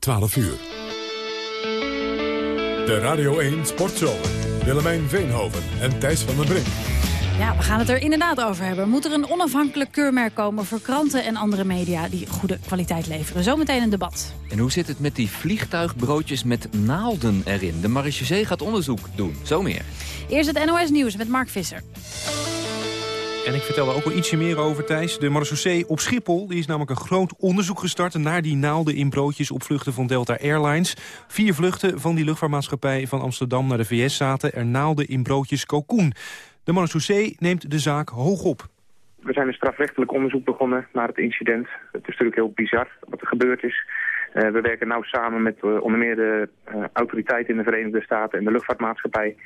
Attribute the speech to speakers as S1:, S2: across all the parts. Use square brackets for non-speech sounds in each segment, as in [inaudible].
S1: 12 uur. De Radio 1 Sportzomer. Willemijn Veenhoven en Thijs van den Brink.
S2: Ja, we gaan het er inderdaad over hebben. Moet er een onafhankelijk keurmerk komen voor kranten en andere media die goede kwaliteit leveren? Zometeen een debat.
S3: En hoe zit het met die vliegtuigbroodjes met naalden erin? De marechaussee gaat onderzoek doen. Zo meer.
S2: Eerst het NOS Nieuws met Mark Visser.
S4: En ik vertel er ook wel ietsje meer over, Thijs. De marechaussee op Schiphol die is namelijk een groot onderzoek gestart... naar die naalden in broodjes op vluchten van Delta Airlines. Vier vluchten van die luchtvaartmaatschappij van Amsterdam naar de VS zaten... er naalden in broodjes cocoon. De marechaussee neemt de zaak hoog op.
S5: We zijn een strafrechtelijk onderzoek begonnen naar het incident. Het is natuurlijk heel bizar wat er gebeurd is. Uh, we werken nauw samen met uh, onder meer de uh, autoriteiten in de Verenigde Staten en de luchtvaartmaatschappij.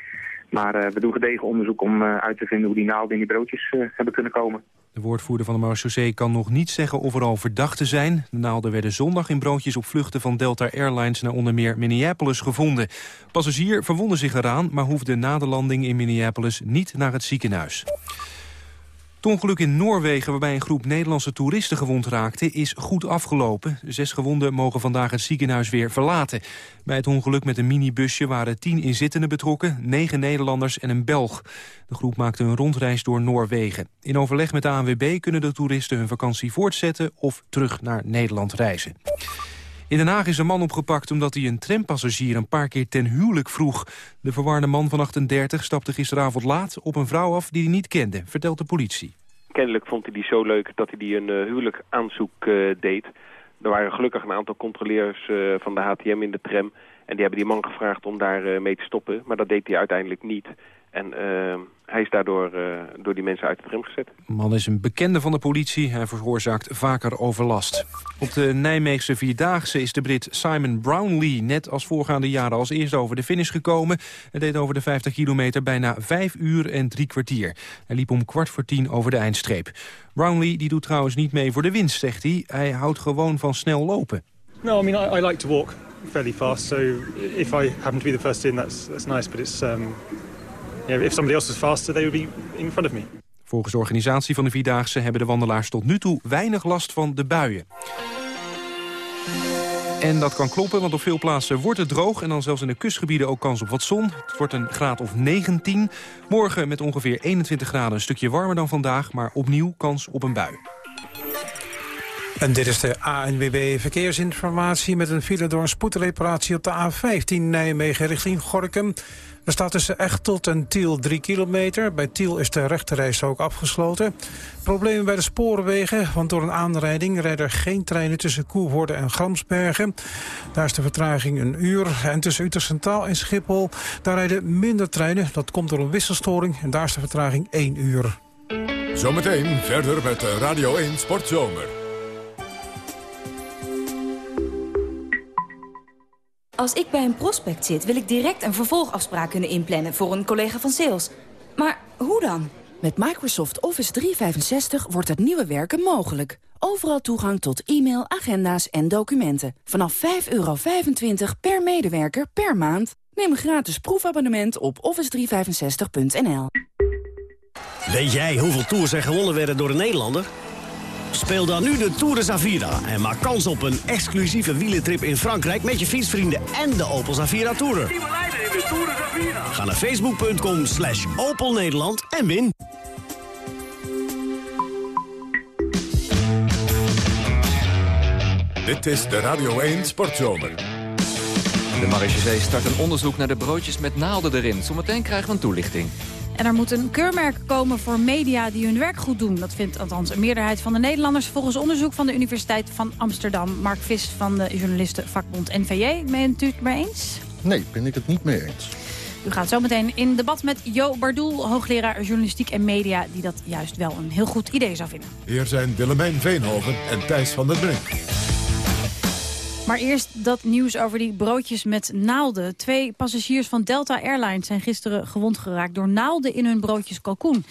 S5: Maar we doen gedegen onderzoek om uit te vinden hoe die naalden in die broodjes hebben kunnen komen.
S4: De woordvoerder van de marechaussee kan nog niet zeggen of er al verdachten zijn. De naalden werden zondag in broodjes op vluchten van Delta Airlines naar onder meer Minneapolis gevonden. Passagier verwonde zich eraan, maar hoefde na de landing in Minneapolis niet naar het ziekenhuis. Het ongeluk in Noorwegen waarbij een groep Nederlandse toeristen gewond raakte is goed afgelopen. Zes gewonden mogen vandaag het ziekenhuis weer verlaten. Bij het ongeluk met een minibusje waren tien inzittenden betrokken, negen Nederlanders en een Belg. De groep maakte een rondreis door Noorwegen. In overleg met de ANWB kunnen de toeristen hun vakantie voortzetten of terug naar Nederland reizen. In Den Haag is een man opgepakt omdat hij een trampassagier een paar keer ten huwelijk vroeg. De verwarde man van 38 stapte gisteravond laat op een vrouw af die hij niet kende, vertelt de politie.
S6: Kennelijk vond hij die zo leuk dat hij die een uh, huwelijk aanzoek uh, deed. Er waren gelukkig een aantal controleurs uh, van de HTM in de tram. En die hebben die man gevraagd om daar mee te stoppen. Maar dat deed hij uiteindelijk niet. En uh, hij is daardoor uh, door die mensen uit de tram gezet.
S4: De man is een bekende van de politie. Hij veroorzaakt vaker overlast. Op de Nijmeegse Vierdaagse is de Brit Simon Brownlee... net als voorgaande jaren als eerste over de finish gekomen. Hij deed over de 50 kilometer bijna 5 uur en drie kwartier. Hij liep om kwart voor tien over de eindstreep. Brownlee die doet trouwens niet mee voor de winst, zegt hij. Hij houdt gewoon van snel lopen.
S7: No, I mean, I, I like to walk fairly fast. So if I happen to be the first in, that's, that's nice. But it's... Um... Yeah, if somebody else was faster, they would be in front of me.
S4: Volgens de organisatie van de Vierdaagse hebben de wandelaars tot nu toe weinig last van de buien. En dat kan kloppen, want op veel plaatsen wordt het droog... en dan zelfs in de kustgebieden ook kans op wat zon. Het wordt een graad of 19. Morgen met ongeveer 21 graden een stukje warmer dan vandaag... maar opnieuw kans op een bui.
S8: En dit is de ANWB Verkeersinformatie met een file door een spoedreparatie op de A15 Nijmegen richting Gorkum. Er staat tussen Echtelt en Tiel 3 kilometer. Bij Tiel is de rechterreis ook afgesloten. Problemen bij de sporenwegen, want door een aanrijding rijden er geen treinen tussen Koevoorde en Gramsbergen. Daar is de vertraging een uur. En tussen Utrecht Centraal en Schiphol, daar rijden minder treinen. Dat komt door een wisselstoring en daar is de vertraging 1 uur.
S1: Zometeen verder met Radio 1 Sportzomer.
S9: Als ik bij een prospect zit, wil ik direct een vervolgafspraak kunnen inplannen voor een collega van sales. Maar hoe dan?
S10: Met Microsoft Office 365 wordt het nieuwe werken mogelijk. Overal toegang tot e-mail, agenda's en documenten. Vanaf 5,25 per medewerker per maand. Neem een gratis proefabonnement op office365.nl.
S11: Weet jij hoeveel tours er gewonnen werden door een Nederlander? Speel dan nu de Tour de Zavira en maak kans op een exclusieve wielentrip in Frankrijk... met je fietsvrienden en de Opel Zavira Tourer. Ga naar facebook.com slash Opel Nederland en win.
S1: Dit is de Radio 1 Sportzomer.
S3: De marechaussee start een onderzoek naar de broodjes met naalden erin. Zometeen krijgen we een toelichting.
S2: En er moet een keurmerk komen voor media die hun werk goed doen. Dat vindt althans een meerderheid van de Nederlanders... volgens onderzoek van de Universiteit van Amsterdam. Mark Vis van de journalistenvakbond NVJ. Bent u het mee eens?
S12: Nee, ben ik het niet mee eens.
S2: U gaat zo meteen in debat met Jo Bardoel, hoogleraar journalistiek en media... die dat juist wel een heel goed idee zou vinden.
S1: Hier zijn Willemijn Veenhoven en Thijs van der Brink.
S2: Maar eerst dat nieuws over die broodjes met naalden. Twee passagiers van Delta Airlines zijn gisteren gewond geraakt... door naalden in hun broodjes kalkoen.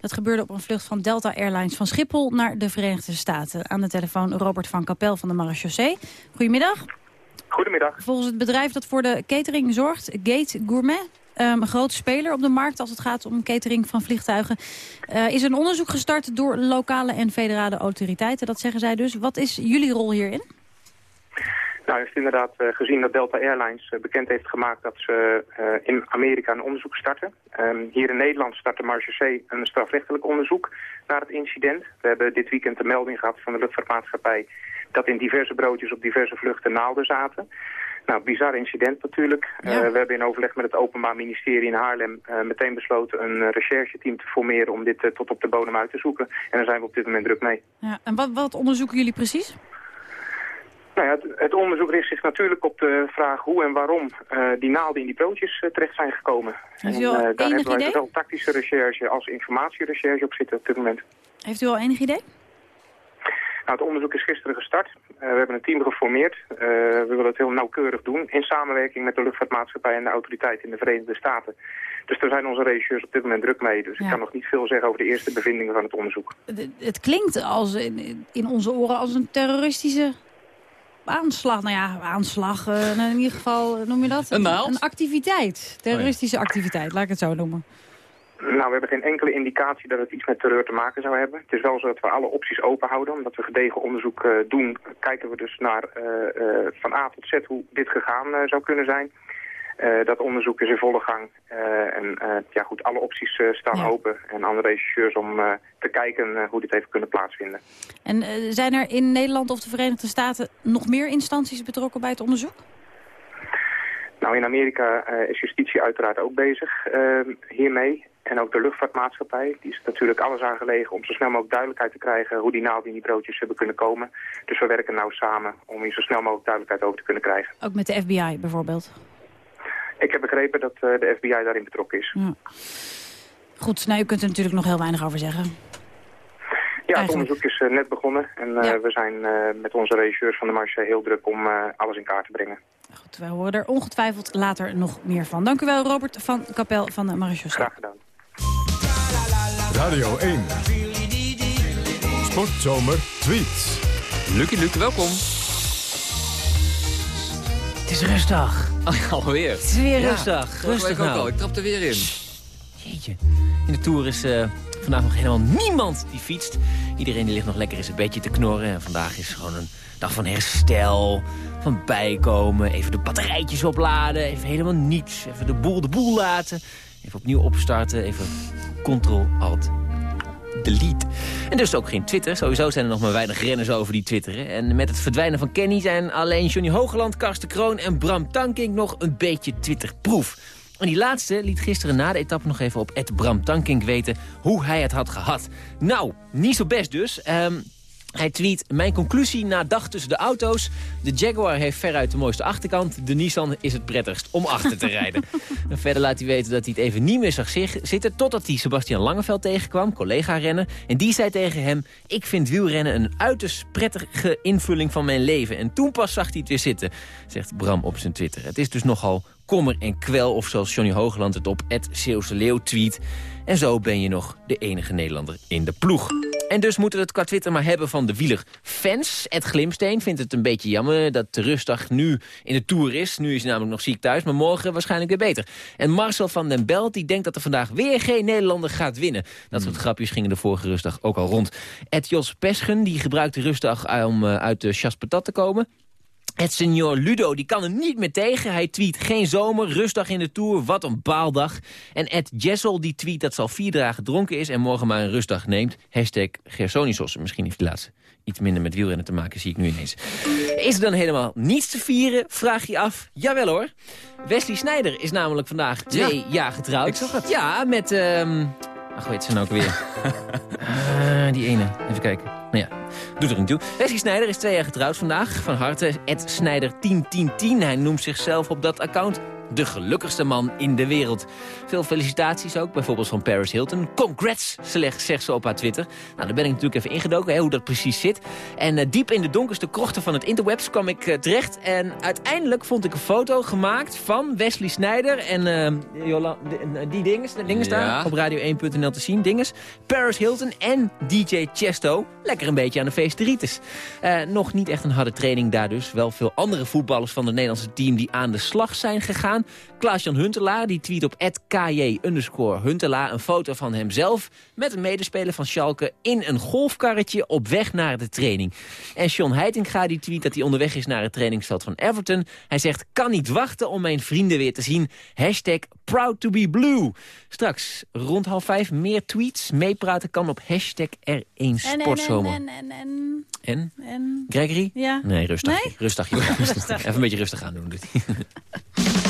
S2: Dat gebeurde op een vlucht van Delta Airlines van Schiphol naar de Verenigde Staten. Aan de telefoon Robert van Kapel van de Marechaussee. Goedemiddag.
S5: Goedemiddag.
S2: Volgens het bedrijf dat voor de catering zorgt, Gate Gourmet... Um, een grote speler op de markt als het gaat om catering van vliegtuigen. Uh, is een onderzoek gestart door lokale en federale autoriteiten. Dat zeggen zij dus. Wat is jullie rol hierin?
S5: Nou, u heeft inderdaad uh, gezien dat Delta Airlines uh, bekend heeft gemaakt dat ze uh, in Amerika een onderzoek starten. Um, hier in Nederland start de Marge een strafrechtelijk onderzoek naar het incident. We hebben dit weekend de melding gehad van de luchtvaartmaatschappij dat in diverse broodjes op diverse vluchten naalden zaten. Nou, bizar incident natuurlijk. Ja. Uh, we hebben in overleg met het Openbaar Ministerie in Haarlem uh, meteen besloten een rechercheteam te formeren om dit uh, tot op de bodem uit te zoeken. En daar zijn we op dit moment druk mee.
S2: Ja, en wat, wat onderzoeken jullie precies?
S5: Nou ja, het, het, onderzoek richt zich natuurlijk op de vraag hoe en waarom die naalden in die broodjes terecht zijn gekomen. En, daar
S2: enig
S5: hebben wij
S2: idee?
S5: zowel tactische recherche als informatierecherche op zitten op dit moment.
S2: Heeft u al enig idee?
S5: Nou, het onderzoek is gisteren gestart. Uh, we hebben een team geformeerd. Uh, we willen het heel nauwkeurig doen in samenwerking met de luchtvaartmaatschappij en de autoriteiten in de Verenigde Staten. Dus daar zijn onze regisseurs op dit moment druk mee. Dus
S2: Ja.
S5: ik kan nog niet veel zeggen over de eerste bevindingen van het onderzoek.
S2: Het, het klinkt als in, in onze oren als een terroristische aanslag. Nou ja, aanslag. eh, in ieder geval, eh, noem je dat?
S3: Een?
S2: Een activiteit. Terroristische activiteit, laat ik het zo noemen.
S5: Nou, we hebben geen enkele indicatie dat het iets met terreur te maken zou hebben. Het is wel zo dat we alle opties open houden. Omdat we gedegen onderzoek eh, doen, kijken we dus naar eh, eh, van A tot Z hoe dit gegaan zou kunnen zijn. Eh, dat onderzoek is in volle gang. Eh, en eh, ja, goed, alle opties staan
S2: Ja.
S5: open. En aan de regisseurs om te kijken hoe dit heeft kunnen plaatsvinden.
S2: En zijn er in Nederland of de Verenigde Staten nog meer instanties betrokken bij het onderzoek?
S5: Nou, in Amerika is justitie uiteraard ook bezig hiermee. En ook de luchtvaartmaatschappij. Die is natuurlijk alles aangelegen om zo snel mogelijk duidelijkheid te krijgen hoe die naalden in die broodjes hebben kunnen komen. Dus we werken nou samen om hier zo snel mogelijk duidelijkheid over te kunnen krijgen.
S2: Ook met de FBI bijvoorbeeld.
S5: Ik heb begrepen dat eh, de FBI daarin betrokken is.
S2: Ja. Goed, nou, u kunt er natuurlijk nog heel weinig over zeggen.
S5: Ja, het
S2: Eigenlijk.
S5: onderzoek is eh, net begonnen. En eh,
S2: Ja.
S5: we zijn eh, met onze regisseurs van de Marche heel druk om eh, alles in kaart te brengen.
S2: Goed, wij horen er ongetwijfeld later nog meer van. Dank u wel, Robert van Kapel van de Marechaussee.
S5: Graag gedaan.
S1: Radio 1. Sportzomer tweets.
S3: Lucky Luke, welkom.
S13: Het is rustdag.
S3: Oh, [laughs] alweer.
S13: Het is weer
S3: Ja, vorige
S13: Rustig
S3: week ook
S13: nou.
S3: al. Ik trap er weer in.
S13: Jeetje. In de Tour is eh, vandaag nog helemaal niemand die fietst. Iedereen die ligt nog lekker in zijn bedje te knorren. En vandaag is gewoon een dag van herstel, van bijkomen. Even de batterijtjes opladen, even helemaal niets. Even de boel de boel laten. Even opnieuw opstarten, even Ctrl-Alt delete. En dus ook geen Twitter. Sowieso zijn er nog maar weinig renners over die twitteren. En met het verdwijnen van Kenny zijn alleen Johnny Hogeland, Karsten Kroon en Bram Tankink nog een beetje Twitterproef. En die laatste liet gisteren na de etappe nog even op Ed Bram Tankink weten hoe hij het had gehad. Nou, niet zo best dus. Ehm, hij tweet, mijn conclusie na dag tussen de auto's. De Jaguar heeft veruit de mooiste achterkant. De Nissan is het prettigst om achter te rijden. [laughs] en verder laat hij weten dat hij het even niet meer zag zitten... totdat hij Sebastian Langeveld tegenkwam, collega-renner. En die zei tegen hem... ik vind wielrennen een uiterst prettige invulling van mijn leven. En toen pas zag hij het weer zitten, zegt Bram op zijn Twitter. Het is dus nogal kommer en kwel, of zoals Johnny Hoogland het op Ed Zeeuwse Leeuw tweet. En zo ben je nog de enige Nederlander in de ploeg. En dus moeten we het qua Twitter maar hebben van de wielerfans. Ed Glimsteen vindt het een beetje jammer dat de rustdag nu in de Tour is. Nu is hij namelijk nog ziek thuis, maar morgen waarschijnlijk weer beter. En Marcel van den Belt die denkt dat er vandaag weer geen Nederlander gaat winnen. Dat soort grapjes gingen de vorige rustdag ook al rond. Ed Jos Peschen die gebruikt de rustdag om eh, uit de chas patat te komen. Het senior Ludo die kan er niet meer tegen. Hij tweet geen zomer, rustdag in de Tour, wat een baaldag. En Ed Jessel die tweet dat ze al vier dagen dronken is... en morgen maar een rustdag neemt. Hashtag Gersonisos. Misschien heeft die laatste iets minder met wielrennen te maken, zie ik nu ineens. Is er dan helemaal niets te vieren? Vraag je af. Jawel hoor. Wesley Snijder is namelijk vandaag twee jaar getrouwd.
S3: Ik zag het.
S13: Ja, met... ehm Ach, weet ze nou ook weer? [laughs] Ah, die ene. Even kijken. Nou ja, doet er niet toe. Wesley Snijder is twee jaar getrouwd vandaag. Van harte, Ed Snijder 101010. Hij noemt zichzelf op dat account de gelukkigste man in de wereld. Veel felicitaties ook, bijvoorbeeld van Paris Hilton. Congrats, zegt ze op haar Twitter. Nou, daar ben ik natuurlijk even ingedoken, hè, hoe dat precies zit. En eh, diep in de donkerste krochten van het interwebs kwam ik eh, terecht. En uiteindelijk vond ik een foto gemaakt van Wesley Snijder en eh, Jola- die dinges, de dinges
S3: Ja.
S13: daar op radio1.nl te zien. Dinges. Paris Hilton en DJ Chesto. Lekker een beetje aan de feesteritis. Nog niet echt een harde training daar dus. Wel veel andere voetballers van het Nederlandse team die aan de slag zijn gegaan. Staan. Klaas-Jan Huntelaar die tweet op @kj Huntelaar een foto van hemzelf... met een medespeler van Schalke in een golfkarretje op weg naar de training. En John Heitinga die tweet dat hij onderweg is naar het trainingsveld van Everton. Hij zegt, kan niet wachten om mijn vrienden weer te zien. Hashtag proud to be blue. Straks rond half vijf meer tweets. Meepraten kan op hashtag R1 Sportzomer.
S2: En, en, en,
S13: En?
S2: en,
S13: Gregory?
S2: Ja.
S13: Nee, rustig.
S2: Nee?
S13: Rustig, joh. [laughs]
S2: Rustig.
S13: Even een beetje rustig aan doen. [laughs]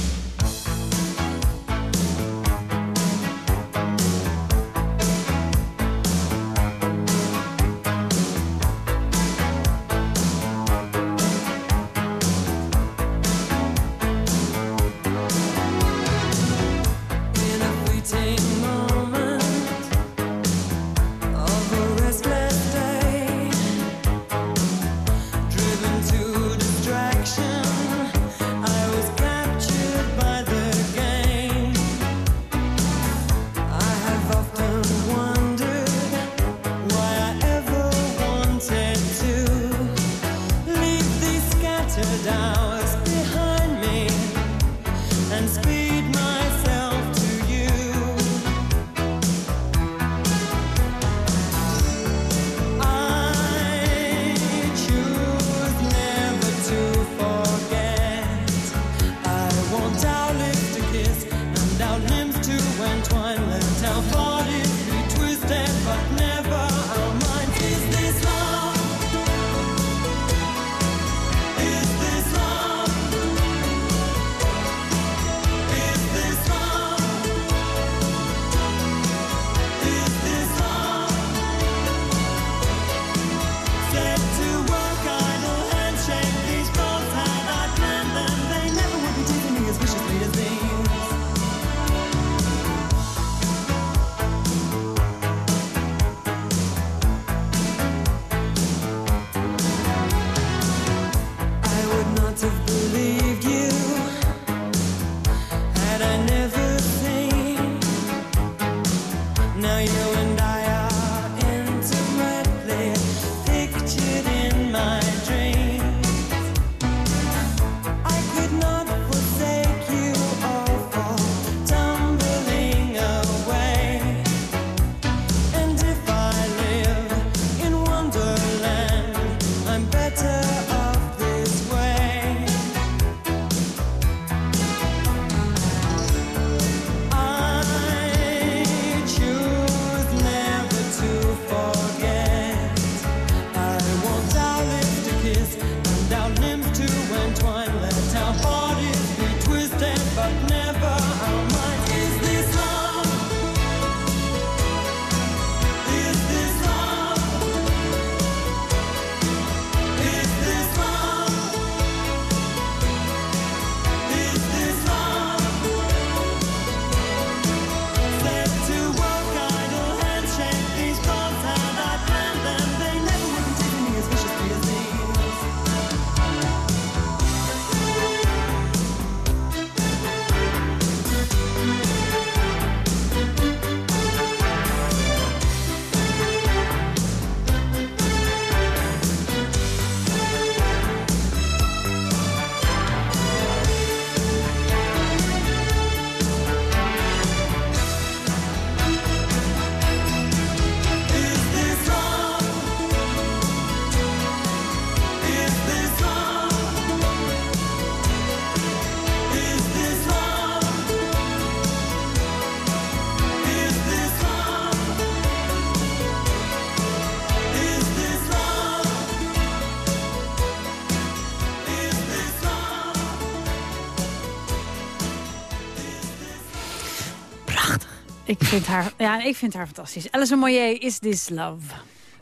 S2: vind haar, ja, ik vind haar fantastisch. Alison Moyer, Is This Love?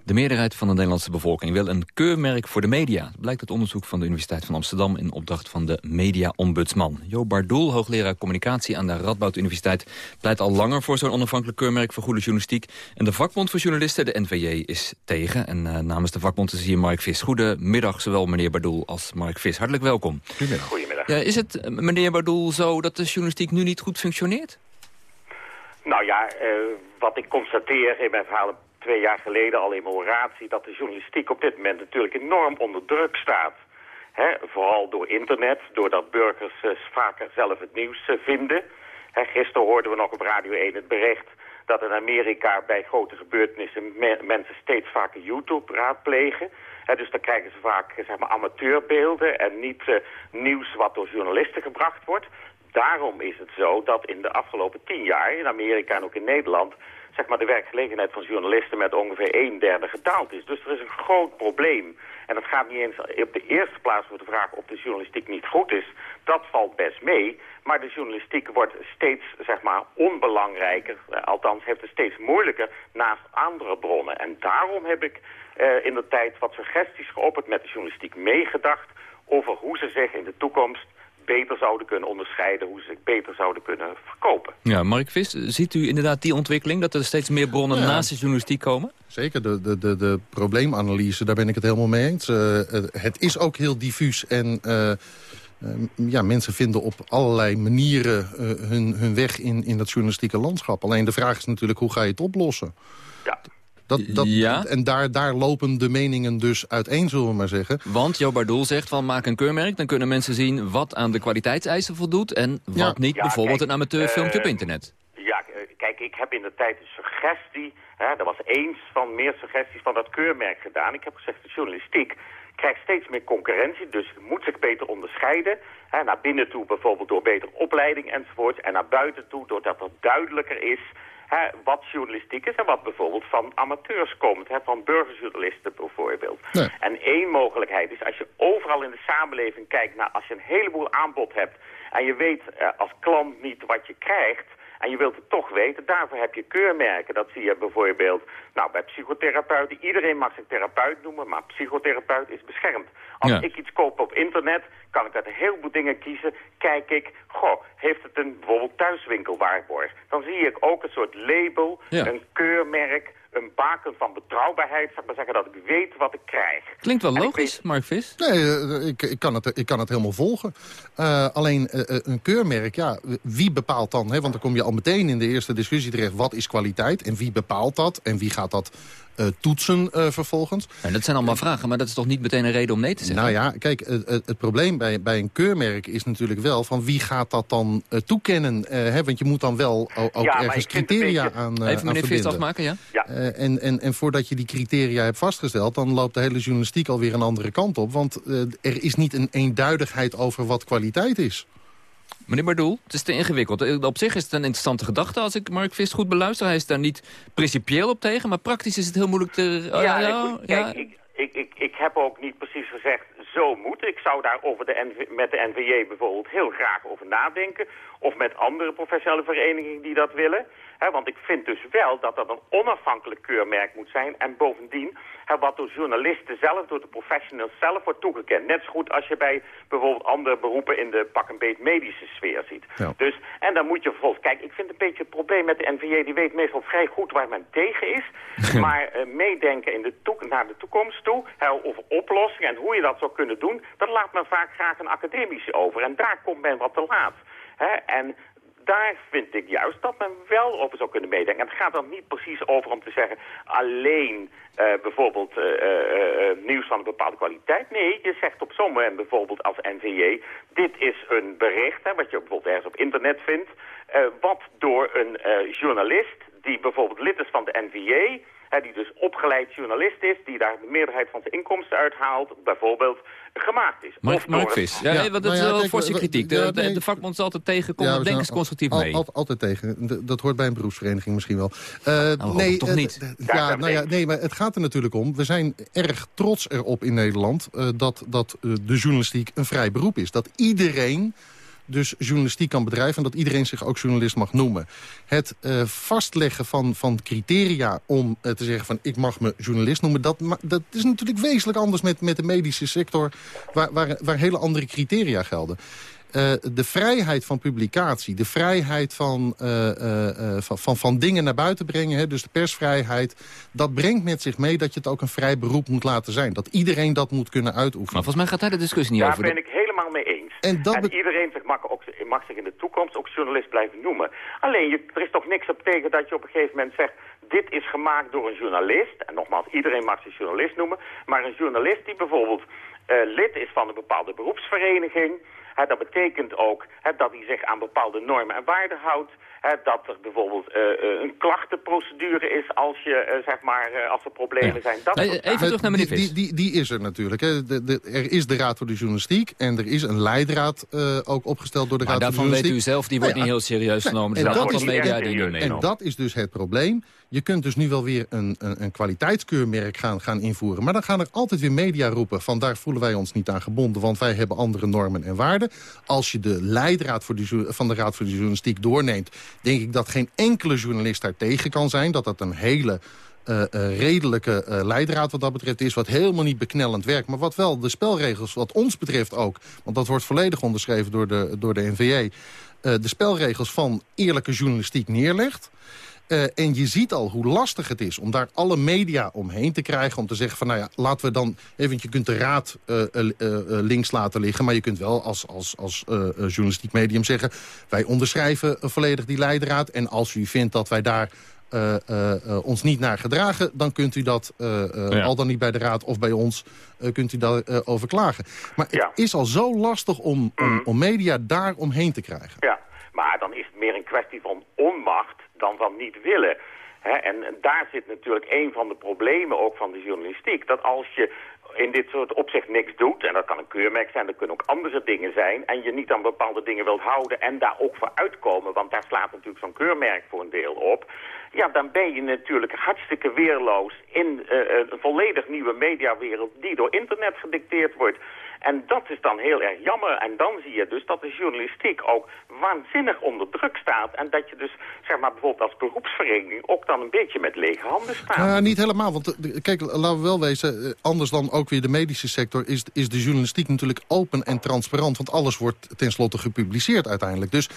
S3: De meerderheid van de Nederlandse bevolking wil een keurmerk voor de media. Dat blijkt uit onderzoek van de Universiteit van Amsterdam... in opdracht van de Media-ombudsman. Jo Bardoel, hoogleraar communicatie aan de Radboud Universiteit... pleit al langer voor zo'n onafhankelijk keurmerk voor goede journalistiek. En de vakbond voor journalisten, de NVJ, is tegen. En eh, namens de vakbond is hier Mark Vis. Goedemiddag, zowel meneer Bardoel als Mark Vis. Hartelijk welkom.
S14: Goedemiddag.
S3: Ja, is het, eh, meneer Bardoel, zo dat de journalistiek nu niet goed functioneert?
S14: Nou ja, eh, wat ik constateer in mijn verhaal twee jaar geleden al in mijn oratie... dat de journalistiek op dit moment natuurlijk enorm onder druk staat. Vooral door internet, doordat burgers eh, vaker zelf het nieuws eh, vinden. Gisteren hoorden we nog op Radio 1 het bericht dat in Amerika bij grote gebeurtenissen me- mensen steeds vaker YouTube raadplegen. Dus dan krijgen ze vaak zeg maar, amateurbeelden en niet eh, nieuws wat door journalisten gebracht wordt. Daarom is het zo dat in de afgelopen tien jaar in Amerika en ook in Nederland zeg maar, de werkgelegenheid van journalisten met ongeveer een derde gedaald is. Dus er is een groot probleem. En het gaat niet eens op de eerste plaats voor de vraag of de journalistiek niet goed is. Dat valt best mee. Maar de journalistiek wordt steeds zeg maar, onbelangrijker. Eh, Althans, heeft het steeds moeilijker naast andere bronnen. En daarom heb ik eh, in de tijd wat suggesties geopperd met de journalistiek meegedacht... over hoe ze zich in de toekomst beter zouden kunnen onderscheiden... hoe ze zich beter zouden kunnen verkopen.
S3: Ja, Mark Vis, ziet u inderdaad die ontwikkeling... dat er steeds meer bronnen
S12: Ja.
S3: naast de journalistiek komen?
S12: Zeker, de, de, de, de probleemanalyse, daar ben ik het helemaal mee eens. Eh, het is ook heel diffuus en eh, eh, ja, mensen vinden op allerlei manieren eh, hun, hun weg in, in dat journalistieke landschap. Alleen de vraag is natuurlijk, hoe ga je het oplossen?
S14: Ja.
S12: Dat, dat,
S3: Ja.
S12: En daar, daar lopen de meningen dus uiteen, zullen we maar zeggen.
S3: Want Jo Bardoel zegt van maak een keurmerk... dan kunnen mensen zien wat aan de kwaliteitseisen voldoet... en wat
S12: Ja.
S3: niet,
S14: Ja,
S3: bijvoorbeeld
S14: kijk,
S3: een amateurfilmpje op
S14: eh,
S3: internet.
S14: Ja, kijk, ik heb in de tijd een suggestie, hè, er was eens van meer suggesties van dat keurmerk gedaan. Ik heb gezegd, de journalistiek krijgt steeds meer concurrentie, dus moet zich beter onderscheiden. Hè, naar binnen toe bijvoorbeeld door betere opleiding enzovoort. En naar buiten toe doordat het duidelijker is hè, wat journalistiek is en wat bijvoorbeeld van amateurs komt. Hè, van burgerjournalisten bijvoorbeeld.
S12: Nee.
S14: En één mogelijkheid is als je overal in de samenleving kijkt naar als je een heleboel aanbod hebt en je weet eh, als klant niet wat je krijgt en je wilt het toch weten, daarvoor heb je keurmerken. Dat zie je bijvoorbeeld nou, bij psychotherapeuten. Iedereen mag zich therapeut noemen, maar psychotherapeut is beschermd. Als
S3: Ja.
S14: ik iets koop op internet, kan ik uit een heleboel dingen kiezen. Kijk ik, goh, heeft het een bijvoorbeeld thuiswinkelwaarborg? Dan zie ik ook een soort label,
S3: Ja.
S14: een keurmerk, een baken van betrouwbaarheid. Zeg maar zeggen dat ik weet wat ik krijg.
S3: Klinkt wel
S14: En
S3: logisch, Mark Vis.
S12: Nee, eh, ik, ik, kan het, ik kan het helemaal volgen. Eh, alleen eh, eh, een keurmerk, ja, wie bepaalt dan? Hè? Want dan kom je al meteen in de eerste discussie terecht. Wat is kwaliteit en wie bepaalt dat? En wie gaat dat eh, toetsen eh, vervolgens?
S3: En dat zijn allemaal vragen, maar dat is toch niet meteen een reden om nee te zeggen?
S12: Nou ja, kijk, het, het, het probleem bij, bij een keurmerk is natuurlijk wel... van wie gaat dat dan eh, toekennen? Eh, hè? Want je moet dan wel ook
S14: Ja,
S12: ergens criteria
S14: beetje-
S12: aan, eh,
S3: Even meneer Vis
S12: verbinden.
S3: afmaken, ja?
S14: Ja.
S12: Eh, en, en, en voordat je die criteria hebt vastgesteld... dan loopt de hele journalistiek alweer een andere kant op. Want eh, er is niet een eenduidigheid over wat kwaliteit is.
S3: Meneer Bardoel, het is te ingewikkeld. Eh, Op zich is het een interessante gedachte als ik Mark Vis goed beluister. Hij is daar niet principieel op tegen, maar praktisch is het heel moeilijk te... oh,
S14: ja,
S3: ja,
S14: goed, kijk, ik, ik, ik, ik heb ook niet precies gezegd, zo moet. Ik zou daar over de NV met de NVJ bijvoorbeeld heel graag over nadenken. Of met andere professionele verenigingen die dat willen. Want ik vind dus wel dat dat een onafhankelijk keurmerk moet zijn. En bovendien, wat door journalisten zelf, door de professionals zelf wordt toegekend. Net zo goed als je bij bijvoorbeeld andere beroepen in de pak een beet medische sfeer ziet.
S12: Ja.
S14: Dus, en dan moet je vervolgens, kijk, ik vind een beetje het probleem met de NVJ, die weet meestal vrij goed waar men tegen is. [laughs] maar eh, meedenken in de naar de toekomst toe, hè, over oplossingen en hoe je dat zou kunnen doen, dat laat men vaak graag een academische over. En daar komt men wat te laat. Hè? En daar vind ik juist dat men wel over zou kunnen meedenken. En het gaat dan niet precies over om te zeggen alleen eh, bijvoorbeeld eh, eh, nieuws van een bepaalde kwaliteit. Nee, je zegt op zo'n moment bijvoorbeeld als NVJ, dit is een bericht, hè, wat je bijvoorbeeld ergens op internet vindt, wat door een journalist die bijvoorbeeld lid is van de NVJ, die dus opgeleid journalist is, die daar de meerderheid van zijn inkomsten uithaalt, bijvoorbeeld gemaakt is.
S3: Mark,
S14: Of door
S3: Mark Vis, ja,
S12: Ja,
S3: want dat
S12: nou
S3: is wel een forse kritiek. De,
S12: ja,
S3: de,
S12: nee.
S3: de vakbond is altijd tegen, kom
S12: Ja,
S3: denk eens constructief
S12: al-
S3: mee.
S12: al- altijd tegen. Dat hoort bij een beroepsvereniging misschien wel. Eh,
S3: hoop ik toch
S12: eh,
S3: niet.
S12: Ja, nou ja, nee, maar het gaat er natuurlijk om. We zijn erg trots erop in Nederland... eh, dat, dat de journalistiek een vrij beroep is. Dat iedereen dus journalistiek kan bedrijven... en dat iedereen zich ook journalist mag noemen. Het eh, vastleggen van, van criteria om eh, te zeggen van... ik mag me journalist noemen... dat, dat is natuurlijk wezenlijk anders met, met de medische sector... waar, waar, waar hele andere criteria gelden. Eh, de vrijheid van publicatie, de vrijheid van, eh, eh, eh, van, van, van dingen naar buiten brengen... Hè, dus de persvrijheid, dat brengt met zich mee dat je het ook een vrij beroep moet laten zijn. Dat iedereen dat moet kunnen uitoefenen.
S3: Maar volgens mij gaat daar de discussie niet
S14: Daar
S3: over.
S14: ben ik helemaal mee eens.
S12: En dat
S14: iedereen zich mag, ook, mag zich in de toekomst ook journalist blijven noemen. Alleen, je, er is toch niks op tegen dat je op een gegeven moment zegt... dit is gemaakt door een journalist. En nogmaals, iedereen mag zich journalist noemen. Maar een journalist die bijvoorbeeld eh, lid is van een bepaalde beroepsvereniging... Hè, dat betekent ook dat hij zich aan bepaalde normen en waarden houdt. Hè, dat er bijvoorbeeld eh, eh, een klachtenprocedure is als, je, eh, zeg maar, eh, als er problemen zijn. Dat soort zaken.
S12: die, die, die, die is er natuurlijk. Hè. De, de, er is de Raad voor de Journalistiek en er is een leidraad eh, ook opgesteld door de
S3: Maar
S12: Raad voor de
S3: daarvan weet
S12: Journalistiek.
S3: u zelf, die wordt niet heel serieus
S12: nee,
S3: genomen.
S12: en
S3: zijn
S12: dat
S3: een aantal
S12: is-
S3: media die niet
S12: En
S3: meedoen.
S12: dat is dus het probleem. Je kunt dus nu wel weer een, een, een kwaliteitskeurmerk gaan, gaan invoeren. Maar dan gaan er altijd weer media roepen van daar voelen wij ons niet aan gebonden. Want wij hebben andere normen en waarden. Als je de leidraad voor de, van de Raad voor de Journalistiek doorneemt... denk ik dat geen enkele journalist daar tegen kan zijn. Dat dat een hele eh, eh, redelijke eh, leidraad wat dat betreft is. Wat helemaal niet beknellend werkt. Maar wat wel de spelregels wat ons betreft ook... want dat wordt volledig onderschreven door de, door de eh, de spelregels van eerlijke journalistiek neerlegt. Eh, en je ziet al hoe lastig het is om daar alle media omheen te krijgen. Om te zeggen van, nou ja, laten we dan... Even, je kunt de raad eh, eh, eh, links laten liggen. Maar je kunt wel als, als, als eh, eh, journalistiek medium zeggen... wij onderschrijven volledig die leidraad. En als u vindt dat wij daar... eh, eh, eh, ons niet naar gedragen, dan kunt u dat eh, eh,
S3: Ja.
S12: al dan niet bij de raad of bij ons eh, kunt u daar eh, over klagen. Maar het is al zo lastig om, om, om media daar omheen te krijgen.
S14: Ja, maar dan is het meer een kwestie van onmacht dan van niet willen. En, daar zit natuurlijk een van de problemen ook van de journalistiek. Dat als je in dit soort opzicht niks doet, en dat kan een keurmerk zijn, dat kunnen ook andere dingen zijn, en je niet aan bepaalde dingen wilt houden en daar ook voor uitkomen, want daar slaat natuurlijk zo'n keurmerk voor een deel op, ja, dan ben je natuurlijk hartstikke weerloos in eh, een volledig nieuwe mediawereld die door internet gedicteerd wordt. En dat is dan heel erg jammer. En dan zie je dus dat de journalistiek ook waanzinnig onder druk staat. En dat je dus, zeg maar, bijvoorbeeld als beroepsvereniging ook dan een beetje met lege handen staat.
S12: Ja, niet helemaal. Want eh, kijk, laten we wel wezen, eh, anders dan ook weer de medische sector... is, is de journalistiek natuurlijk open en transparant. Want alles wordt tenslotte gepubliceerd uiteindelijk. Dus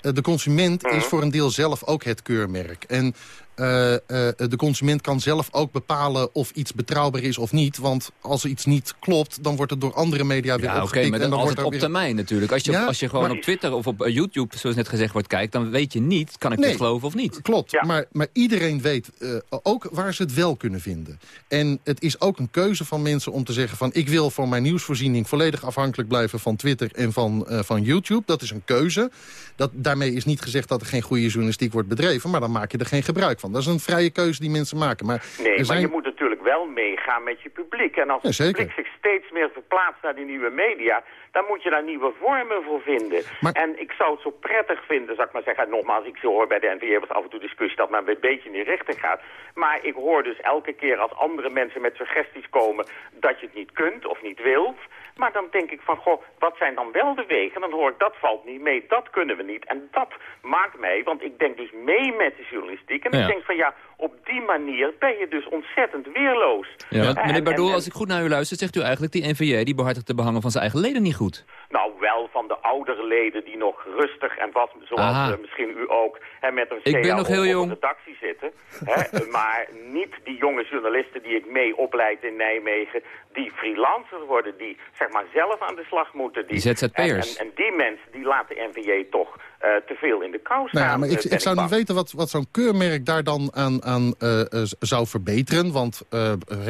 S12: eh, de consument is voor een deel zelf ook het keurmerk. En eh, eh, de consument kan zelf ook bepalen of iets betrouwbaar is of niet. Want als iets niet klopt, dan wordt het door andere media weer
S3: Ja, oké,
S12: opgepikt.
S3: maar
S12: en
S3: dan
S12: dan wordt
S3: altijd
S12: er
S3: op
S12: weer...
S3: termijn natuurlijk. Als je,
S12: Ja,
S3: als je gewoon
S12: maar-
S3: op Twitter of op eh, YouTube, zoals net gezegd wordt, kijkt... dan weet je niet, kan ik
S12: Nee.
S3: dit geloven of niet.
S12: Klopt, maar, maar iedereen weet eh, ook waar ze het wel kunnen vinden. En het is ook een keuze van mensen om te zeggen van... ik wil voor mijn nieuwsvoorziening volledig afhankelijk blijven van Twitter en van, eh, van YouTube. Dat is een keuze. Dat, daarmee is niet gezegd dat er geen goede journalistiek wordt bedreven... maar dan maak je er geen gebruik van. Dat is een vrije keuze die mensen maken. Maar
S14: Nee,
S12: er
S14: maar
S12: zijn...
S14: je moet natuurlijk wel meegaan met je publiek. En als
S12: Ja,
S14: het publiek zich steeds meer verplaatst naar die nieuwe media... dan moet je daar nieuwe vormen voor vinden. En ik zou het zo prettig vinden, zou ik maar zeggen... en nogmaals, ik hoor bij de NVA was af en toe discussie... dat men een beetje in die richting gaat. Maar ik hoor dus elke keer als andere mensen met suggesties komen... dat je het niet kunt of niet wilt... Maar dan denk ik van, goh, wat zijn dan wel de wegen? Dan hoor ik, dat valt niet mee, dat kunnen we niet. En dat maakt mij, want ik denk dus mee met de journalistiek. En
S3: Ja.
S14: ik denk van, ja, op die manier ben je dus ontzettend weerloos.
S3: Ja,
S14: En-
S3: meneer
S14: en-
S3: Bardoel, als ik goed naar u luister, zegt u eigenlijk... die NVJ die behartigt de behangen van zijn eigen leden niet goed.
S14: Nou, wel van de oudere leden die nog rustig en vast, zoals eh, misschien u ook, hè, met een
S3: Ik ben nog heel
S14: op
S3: jong.
S14: de redactie zitten. Hè, [laughs] maar niet die jonge journalisten die ik mee opleid in Nijmegen, die freelancer worden, die zeg maar zelf aan de slag moeten.
S3: Die ZZP'ers.
S14: En, en, en die mensen, die laten de NVJ toch eh, te veel in de kou staan.
S12: Nou ja, maar ik,
S14: eh,
S12: ik zou niet weten wat, wat zo'n keurmerk daar dan aan, aan eh, zou verbeteren. Want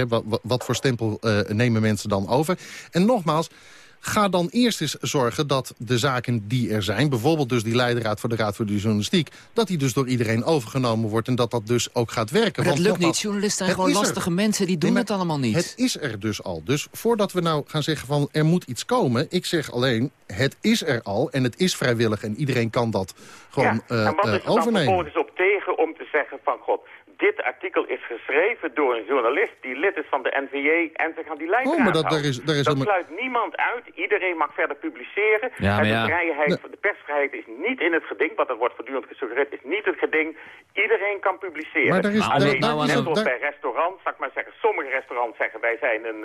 S12: wat, wat- voor stempel nemen mensen dan over? En nogmaals, ga dan eerst eens zorgen dat de zaken die er zijn... bijvoorbeeld dus die leidraad voor de Raad voor de Journalistiek... dat die dus door iedereen overgenomen wordt en dat dat dus ook gaat werken.
S3: Maar dat
S12: Want
S3: lukt niet. Journalisten zijn gewoon
S12: er.
S3: lastige mensen, die doen
S12: Nee,
S3: het allemaal niet.
S12: Het is er dus al. Dus voordat we nou gaan zeggen van er moet iets komen... ik zeg alleen, het is er al en het is vrijwillig... en iedereen kan dat gewoon
S14: ja,
S12: eh,
S14: en wat
S12: eh,
S14: is er dan
S12: overnemen.
S14: vervolgens op tegen om te zeggen van... God, dit artikel is geschreven door een journalist die lid is van de NVJ... en ze gaan die leidraad
S12: Oh, maar dat- daar is- daar is
S14: dat
S12: helemaal-
S14: sluit niemand uit. Iedereen mag verder publiceren.
S3: Ja,
S14: en
S3: ja.
S14: de, vrijheid, de persvrijheid is niet in het geding, want dat wordt voortdurend gesuggereerd, is niet het geding. Iedereen kan publiceren.
S12: Maar daar is- Maar
S14: Alleen,
S12: daar- daar is
S14: net
S12: een-
S14: zoals
S12: daar-
S14: bij restaurants, zal ik maar zeggen, sommige restaurants zeggen wij zijn een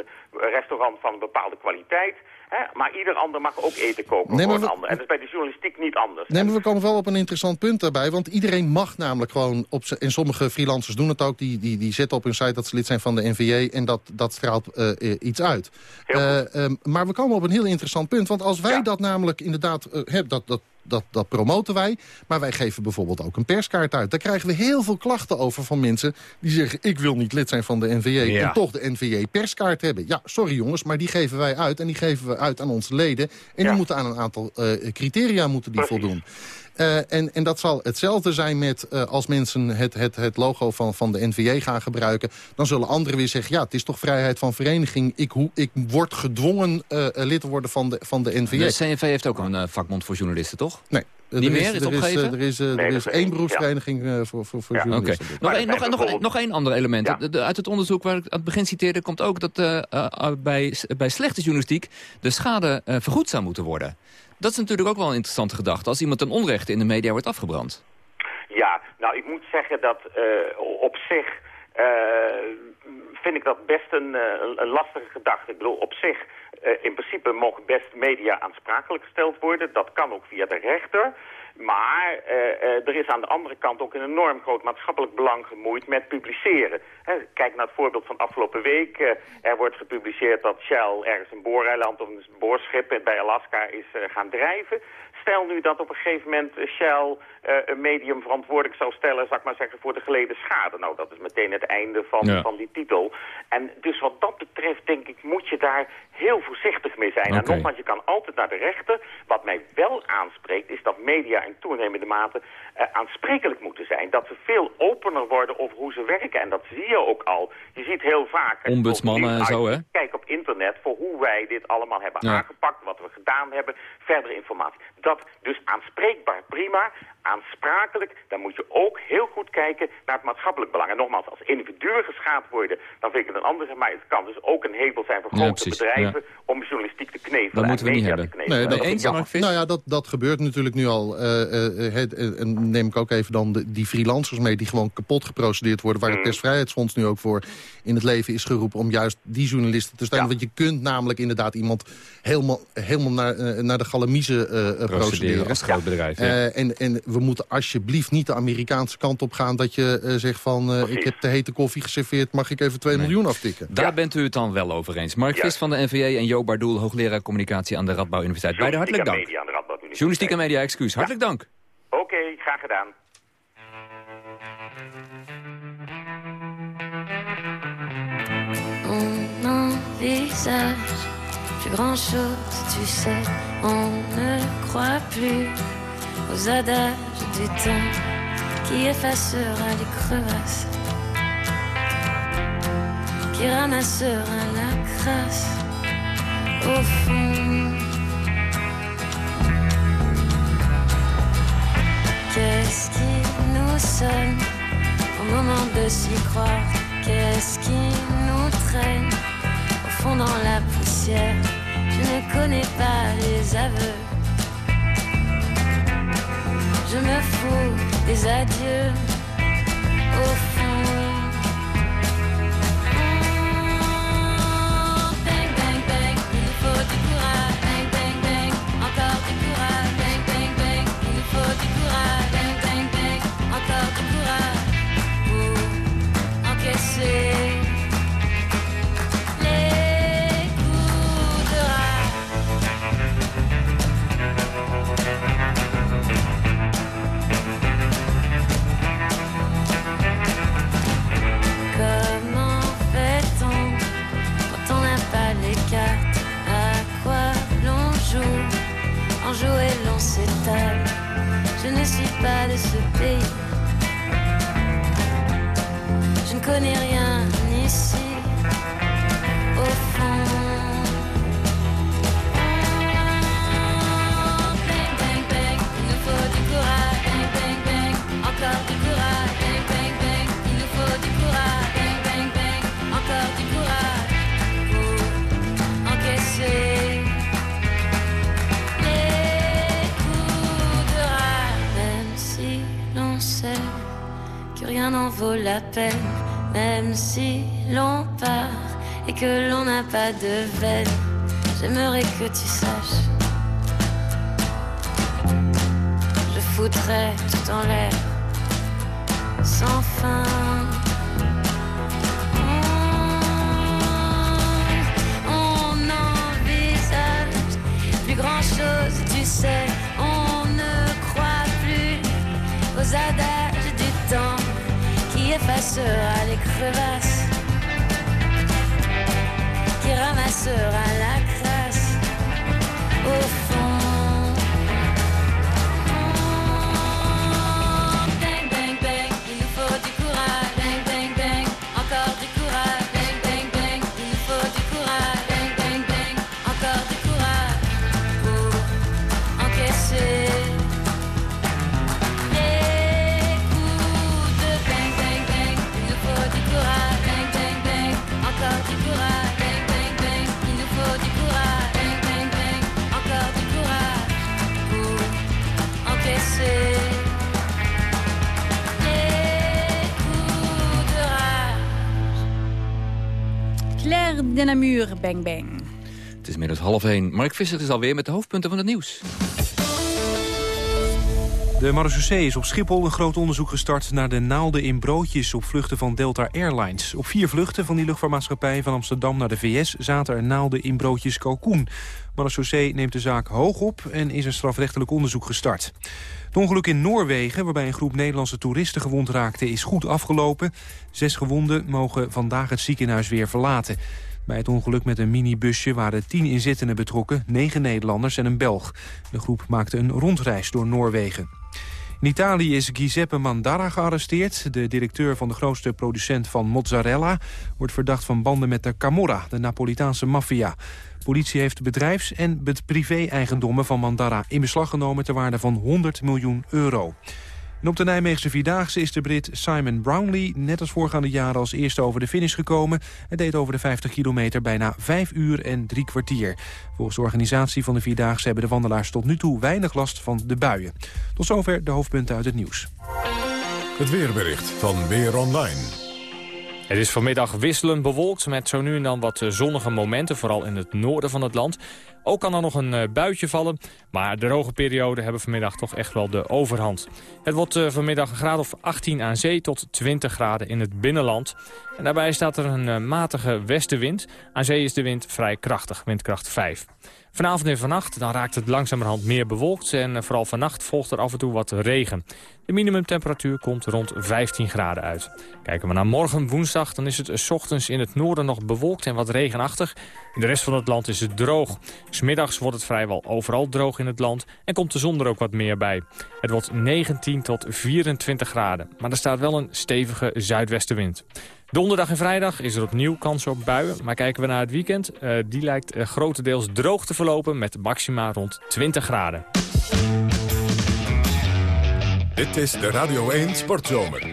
S14: restaurant van een bepaalde kwaliteit... Hè, maar ieder ander mag ook eten koken
S12: Nee,
S14: voor een
S12: we-
S14: ander. En dat is bij de journalistiek niet anders.
S12: Nee, maar we komen wel op een interessant punt daarbij. Want iedereen mag namelijk gewoon op in sommige freelancers freelancers doen het ook. Die, die, die zetten op hun site dat ze lid zijn van de NVJ en dat, dat straalt eh, eh, iets uit. Eh, ehm, maar we komen op een heel interessant punt. Want als wij dat namelijk inderdaad hebben, dat, dat, dat, dat promoten wij. Maar wij geven bijvoorbeeld ook een perskaart uit. Daar krijgen we heel veel klachten over van mensen die zeggen... ik wil niet lid zijn van de NVJ
S3: Ja.
S12: en toch de NVJ perskaart hebben. Ja, sorry jongens, maar die geven wij uit. En die geven we uit aan onze leden. En die moeten aan een aantal eh, criteria moeten die voldoen. Eh, en, en dat zal hetzelfde zijn met eh, als mensen het, het, het logo van, van de NVJ gaan gebruiken. Dan zullen anderen weer zeggen, ja, het is toch vrijheid van vereniging. Ik, hoe, ik word gedwongen lid te worden van de, van de NVJ.
S3: De CNV heeft ook een vakbond voor journalisten, toch?
S12: Nee.
S3: Niet
S12: er
S3: meer?
S12: Is,
S3: het
S12: er is, eh, er is, eh, er één beroepsvereniging eh, voor, voor, voor
S3: Oké.
S12: journalisten.
S3: Nog, één, nog, één- nog, één- nog één ander element. De- de- uit het onderzoek waar ik aan het begin citeerde... komt ook dat eh, eh, bij, bij slechte journalistiek... de schade eh, vergoed zou moeten worden. Dat is natuurlijk ook wel een interessante gedachte... als iemand ten onrechte in de media wordt afgebrand.
S14: Ja, nou ik moet zeggen dat eh, op zich eh, vind ik dat best een, eh, een lastige gedachte. Ik bedoel, op zich, eh, in principe mogen best media aansprakelijk gesteld worden. Dat kan ook via de rechter. Maar eh, eh, er is aan de andere kant ook een enorm groot maatschappelijk belang gemoeid met publiceren. Kijk naar het voorbeeld van afgelopen week. Eh, er wordt gepubliceerd dat Shell ergens een booreiland of een boorschip bij Alaska is eh, gaan drijven. Stel nu dat op een gegeven moment eh, Shell eh, een medium verantwoordelijk zou stellen, zal ik maar zeggen, voor de geleden schade. Nou, dat is meteen het einde van,
S15: Ja.
S14: van die titel. En dus wat dat betreft, denk ik, moet je daar heel voorzichtig mee zijn. En
S15: Oké.
S14: nogmaals, je kan altijd naar de rechter. Wat mij wel aanspreekt, is dat media in toenemende mate eh, aansprekelijk moeten zijn. Dat ze veel opener worden over hoe ze werken. En dat zie je ook al. Je ziet heel vaak...
S3: Ombudsmannen en zo, hè?
S14: Kijk op internet voor hoe wij dit allemaal hebben
S3: Ja.
S14: aangepakt, wat we gedaan hebben, verdere informatie. Dat dus aanspreekbaar, prima. Aansprakelijk, dan moet je ook heel goed kijken naar het maatschappelijk belang. En nogmaals, als individuen geschaad worden, dan vind ik het een andere. Maar het kan dus ook een hebel zijn voor
S12: Ja,
S14: grote
S12: precies,
S14: bedrijven om journalistiek te knevelen.
S12: Dat
S14: en
S12: moeten we niet hebben.
S14: te knevelen.
S12: Nee,
S14: Dat
S12: dat, nou ja, dat, dat gebeurt natuurlijk nu al. Eh, eh, eh, en neem ik ook even dan de, die freelancers mee... die gewoon kapot geprocedeerd worden... waar
S14: Mm.
S12: het persvrijheidsfonds nu ook voor in het leven is geroepen... om juist die journalisten te steunen. Want je kunt namelijk inderdaad iemand helemaal, helemaal naar, naar de galamiezen eh, eh, procederen.
S3: als groot bedrijf, ja.
S12: Eh, en, en we moeten alsjeblieft niet de Amerikaanse kant op gaan... dat je eh, zegt van, eh, ik heb de hete koffie geserveerd... mag ik even 2 miljoen aftikken.
S3: Daar bent u het dan wel over eens. Mark Vis van de NVJ en Jo Bardoel, hoogleraar communicatie aan de Radbouw Universiteit. Beide hartelijk dank.
S14: Media aan de Radboud Universiteit.
S3: Journalistiek en media, excuus. Hartelijk dank.
S14: Oké, graag gedaan.
S16: On envisage plus grand chose, tu sais. On ne croit plus aux adages du temps qui effacera les crevasses, qui ramassera la crasse au fond. Qu'est-ce qui nous sonne au moment de s'y croire? Qu'est-ce qui nous traîne au fond dans la poussière? Je ne connais pas les aveux. Je me fous des adieux au fond. N'a pas de veine. J'aimerais que tu saches
S2: bang bang.
S3: Het is inmiddels half één. Mark Visser is alweer met de hoofdpunten van het nieuws.
S4: De marechaussee is op Schiphol een groot onderzoek gestart... naar de naalden in broodjes op vluchten van Delta Airlines. Op vier vluchten van die luchtvaartmaatschappij van Amsterdam naar de VS... zaten er naalden in broodjes kalkoen. Marechaussee neemt de zaak hoog op en is een strafrechtelijk onderzoek gestart. Het ongeluk in Noorwegen, waarbij een groep Nederlandse toeristen gewond raakte... is goed afgelopen. Zes gewonden mogen vandaag het ziekenhuis weer verlaten. Bij het ongeluk met een minibusje waren tien inzittenden betrokken, negen Nederlanders en een Belg. De groep maakte een rondreis door Noorwegen. In Italië is Giuseppe Mandara gearresteerd. De directeur van de grootste producent van mozzarella... wordt verdacht van banden met de Camorra, de Napolitaanse maffia. Politie heeft bedrijfs- en privé-eigendommen van Mandara in beslag genomen... ter waarde van 100 miljoen euro. En op de Nijmeegse Vierdaagse is de Brit Simon Brownlee... net als voorgaande jaren als eerste over de finish gekomen. Hij deed over de 50 kilometer bijna 5 uur en drie kwartier. Volgens de organisatie van de Vierdaagse hebben de wandelaars tot nu toe weinig last van de buien. Tot zover de hoofdpunten uit het nieuws.
S1: Het weerbericht van Weer Online.
S15: Het is vanmiddag wisselend bewolkt met zo nu en dan wat eh, zonnige momenten, vooral in het noorden van het land. Ook kan er nog een eh, buitje vallen, maar de droge perioden hebben vanmiddag toch echt wel de overhand. Het wordt eh, vanmiddag een graad of 18 aan zee tot 20 graden in het binnenland. En daarbij staat er een matige westenwind. Aan zee is de wind vrij krachtig, windkracht 5. Vanavond en vannacht dan raakt het langzamerhand meer bewolkt en eh, vooral vannacht volgt er af en toe wat regen. De minimumtemperatuur komt rond 15 graden uit. Kijken we naar morgen woensdag, dan is het 's ochtends in het noorden nog bewolkt en wat regenachtig. In de rest van het land is het droog. Smiddags wordt het vrijwel overal droog in het land en komt de zon er ook wat meer bij. Het wordt 19 tot 24 graden, maar er staat wel een stevige zuidwestenwind. Donderdag en vrijdag is er opnieuw kans op buien. Maar kijken we naar het weekend, eh, die lijkt eh, grotendeels droog te verlopen... met maxima rond 20 graden.
S1: Dit is de Radio 1 Sportzomer.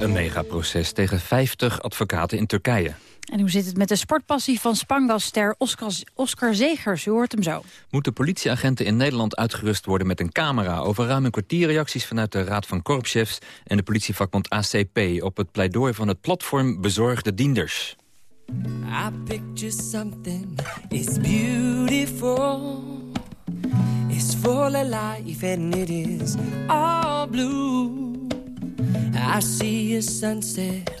S3: Een megaproces tegen 50 advocaten in Turkije.
S2: En hoe zit het met de sportpassie van Spangalster Oscar, Oscar Zegers? U hoort hem zo.
S3: Moeten politieagenten in Nederland uitgerust worden met een camera... over ruim een kwartier reacties vanuit de Raad van Korpschefs... en de politievakbond ACP op het pleidooi van het platform Bezorgde Dienders.
S17: I picture something, it's beautiful. It's full of life and it is all blue. I see a sunset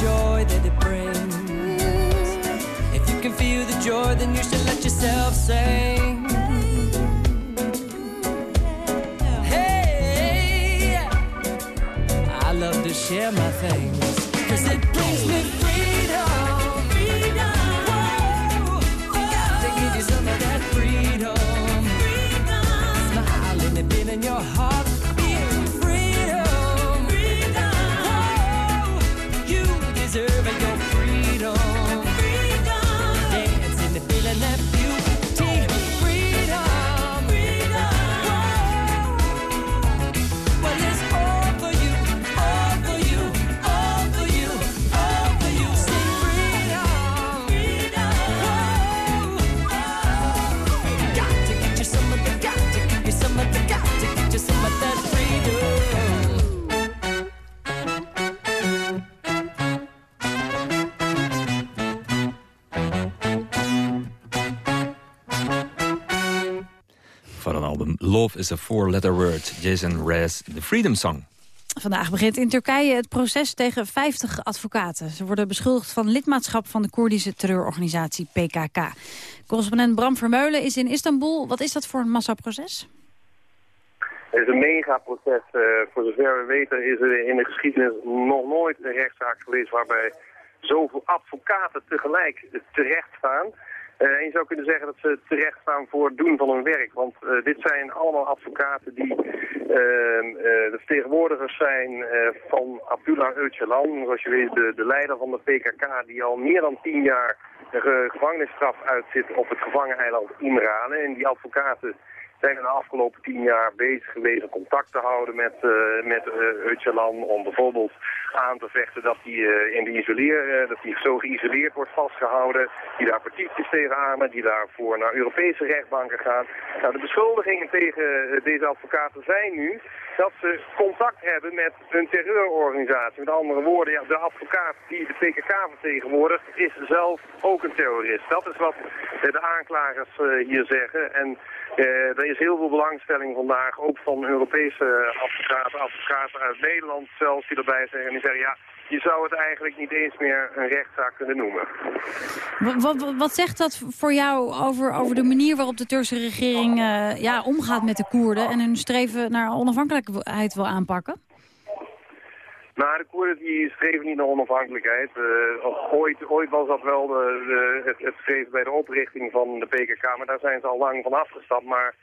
S17: joy that it brings. If you can feel the joy, then you should let yourself sing. Hey, I love to share my things.
S3: Love is a Four-Letter Word. Jason Rez, The Freedom Song.
S2: Vandaag begint in Turkije het proces tegen 50 advocaten. Ze worden beschuldigd van lidmaatschap van de Koerdische terreurorganisatie PKK. Correspondent Bram Vermeulen is in Istanbul. Wat is dat voor een massaproces?
S18: Het is een megaproces. Uh, voor zover we weten is er in de geschiedenis nog nooit een rechtszaak geweest waarbij zoveel advocaten tegelijk terecht staan. Uh, en je zou kunnen zeggen dat ze terecht staan voor het doen van hun werk. Want uh, dit zijn allemaal advocaten die uh, de vertegenwoordigers zijn van Abdullah Öcalan. Zoals je weet de, de leider van de PKK die al meer dan tien jaar gevangenisstraf uitzit op het gevangeneiland Imrane. En die advocaten zijn in de afgelopen tien jaar bezig geweest om contact te houden met, uh, met Öcalan. Om bijvoorbeeld aan te vechten dat hij uh, in de isoleer, dat hij zo geïsoleerd wordt vastgehouden. Die daar petities tegen aanmen, die daarvoor naar Europese rechtbanken gaan. Nou, de beschuldigingen tegen deze advocaten zijn nu dat ze contact hebben met een terreurorganisatie. Met andere woorden, ja, de advocaat die de PKK vertegenwoordigt is zelf ook een terrorist. Dat is wat de aanklagers hier zeggen. En er is heel veel belangstelling vandaag, ook van Europese advocaten, advocaten uit Nederland zelfs, die erbij zeggen. En die zeggen, ja, je zou het eigenlijk niet eens meer een rechtszaak kunnen noemen.
S2: Wat, wat, zegt dat voor jou over, over de manier waarop de Turkse regering uh, ja, omgaat met de Koerden... en hun streven naar onafhankelijkheid wil aanpakken?
S18: Nou, de Koerden die streven niet naar onafhankelijkheid. Uh, ooit, ooit was dat wel de, de, het, het bij de oprichting van de PKK, maar daar zijn ze al lang van afgestapt. Maar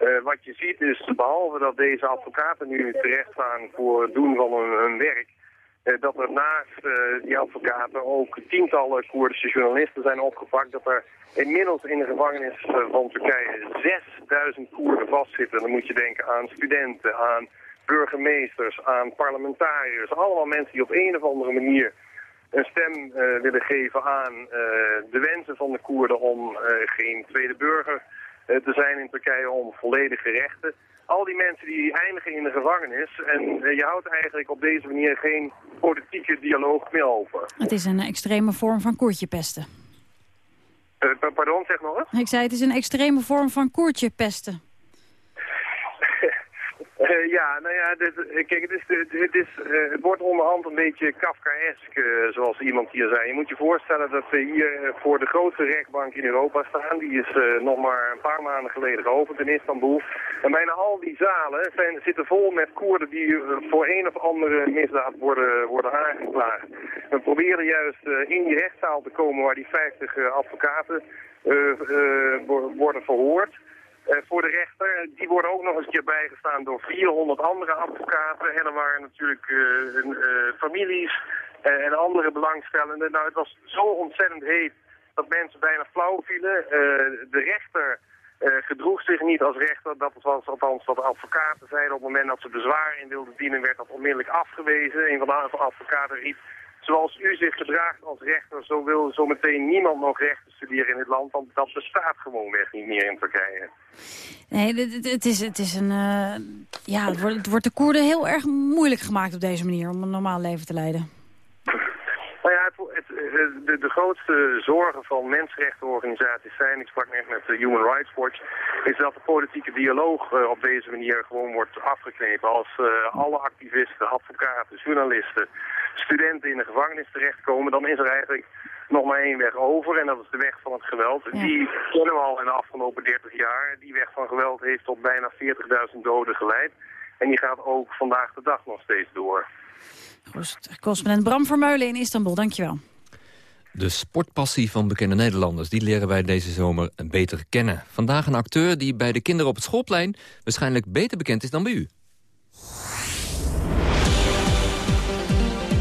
S18: uh, wat je ziet is, behalve dat deze advocaten nu terecht staan voor het doen van hun, werk, uh, dat er naast die advocaten ook tientallen Koerdische journalisten zijn opgepakt. Dat er inmiddels in de gevangenis van Turkije 6000 Koerden vastzitten. Dan moet je denken aan studenten, aan burgemeesters, aan parlementariërs. Allemaal mensen die op een of andere manier een stem uh, willen geven aan uh, de wensen van de Koerden om uh, geen tweede burger te zijn in Turkije, om volledige rechten. Al die mensen die eindigen in de gevangenis en je houdt eigenlijk op deze manier geen politieke dialoog meer over.
S2: Het is een extreme vorm van koertjepesten.
S18: pardon, zeg nog eens?
S2: Ik zei het is een extreme vorm van koertjepesten.
S18: Uh, ja, nou ja, dit, kijk, het, is, het, is, het wordt onderhand een beetje Kafkaesk, zoals iemand hier zei. Je moet je voorstellen dat we hier voor de grootste rechtbank in Europa staan. Die is nog maar een paar maanden geleden geopend in Istanbul. En bijna al die zalen zijn, zitten vol met Koerden die voor een of andere misdaad worden, worden aangeklaagd. We proberen juist in die rechtszaal te komen waar die 50 advocaten worden verhoord. Uh, voor de rechter. Die worden ook nog eens een keer bijgestaan door 400 andere advocaten. En er waren natuurlijk uh, uh, families en andere belangstellenden. Nou, het was zo ontzettend heet dat mensen bijna flauw vielen. de rechter gedroeg zich niet als rechter. Dat was althans wat advocaten zeiden. Op het moment dat ze bezwaar in wilden dienen werd dat onmiddellijk afgewezen. Een van de advocaten riep zoals u zich gedraagt als rechter, zo wil zometeen niemand nog rechten studeren in het land, want dat bestaat gewoonweg niet meer in Turkije.
S2: Nee, het, het is, het is een, uh, ja, het wordt, het wordt de Koerden heel erg moeilijk gemaakt op deze manier om een normaal leven te leiden.
S18: Nou ja, het, de, de, grootste zorgen van mensenrechtenorganisaties zijn, ik sprak net met de Human Rights Watch, is dat de politieke dialoog uh, op deze manier gewoon wordt afgeknepen. Als uh, alle activisten, advocaten, journalisten, studenten in de gevangenis terechtkomen, dan is er eigenlijk nog maar één weg over en dat is de weg van het geweld. Die kennen we al in de afgelopen 30 jaar. Die weg van geweld heeft tot bijna 40.000 doden geleid. En die gaat ook vandaag de dag nog steeds door.
S2: Correspondent Bram Vermeulen in Istanbul, dankjewel.
S3: De sportpassie van bekende Nederlanders, die leren wij deze zomer beter kennen. Vandaag een acteur die bij de kinderen op het schoolplein waarschijnlijk beter bekend is dan bij u.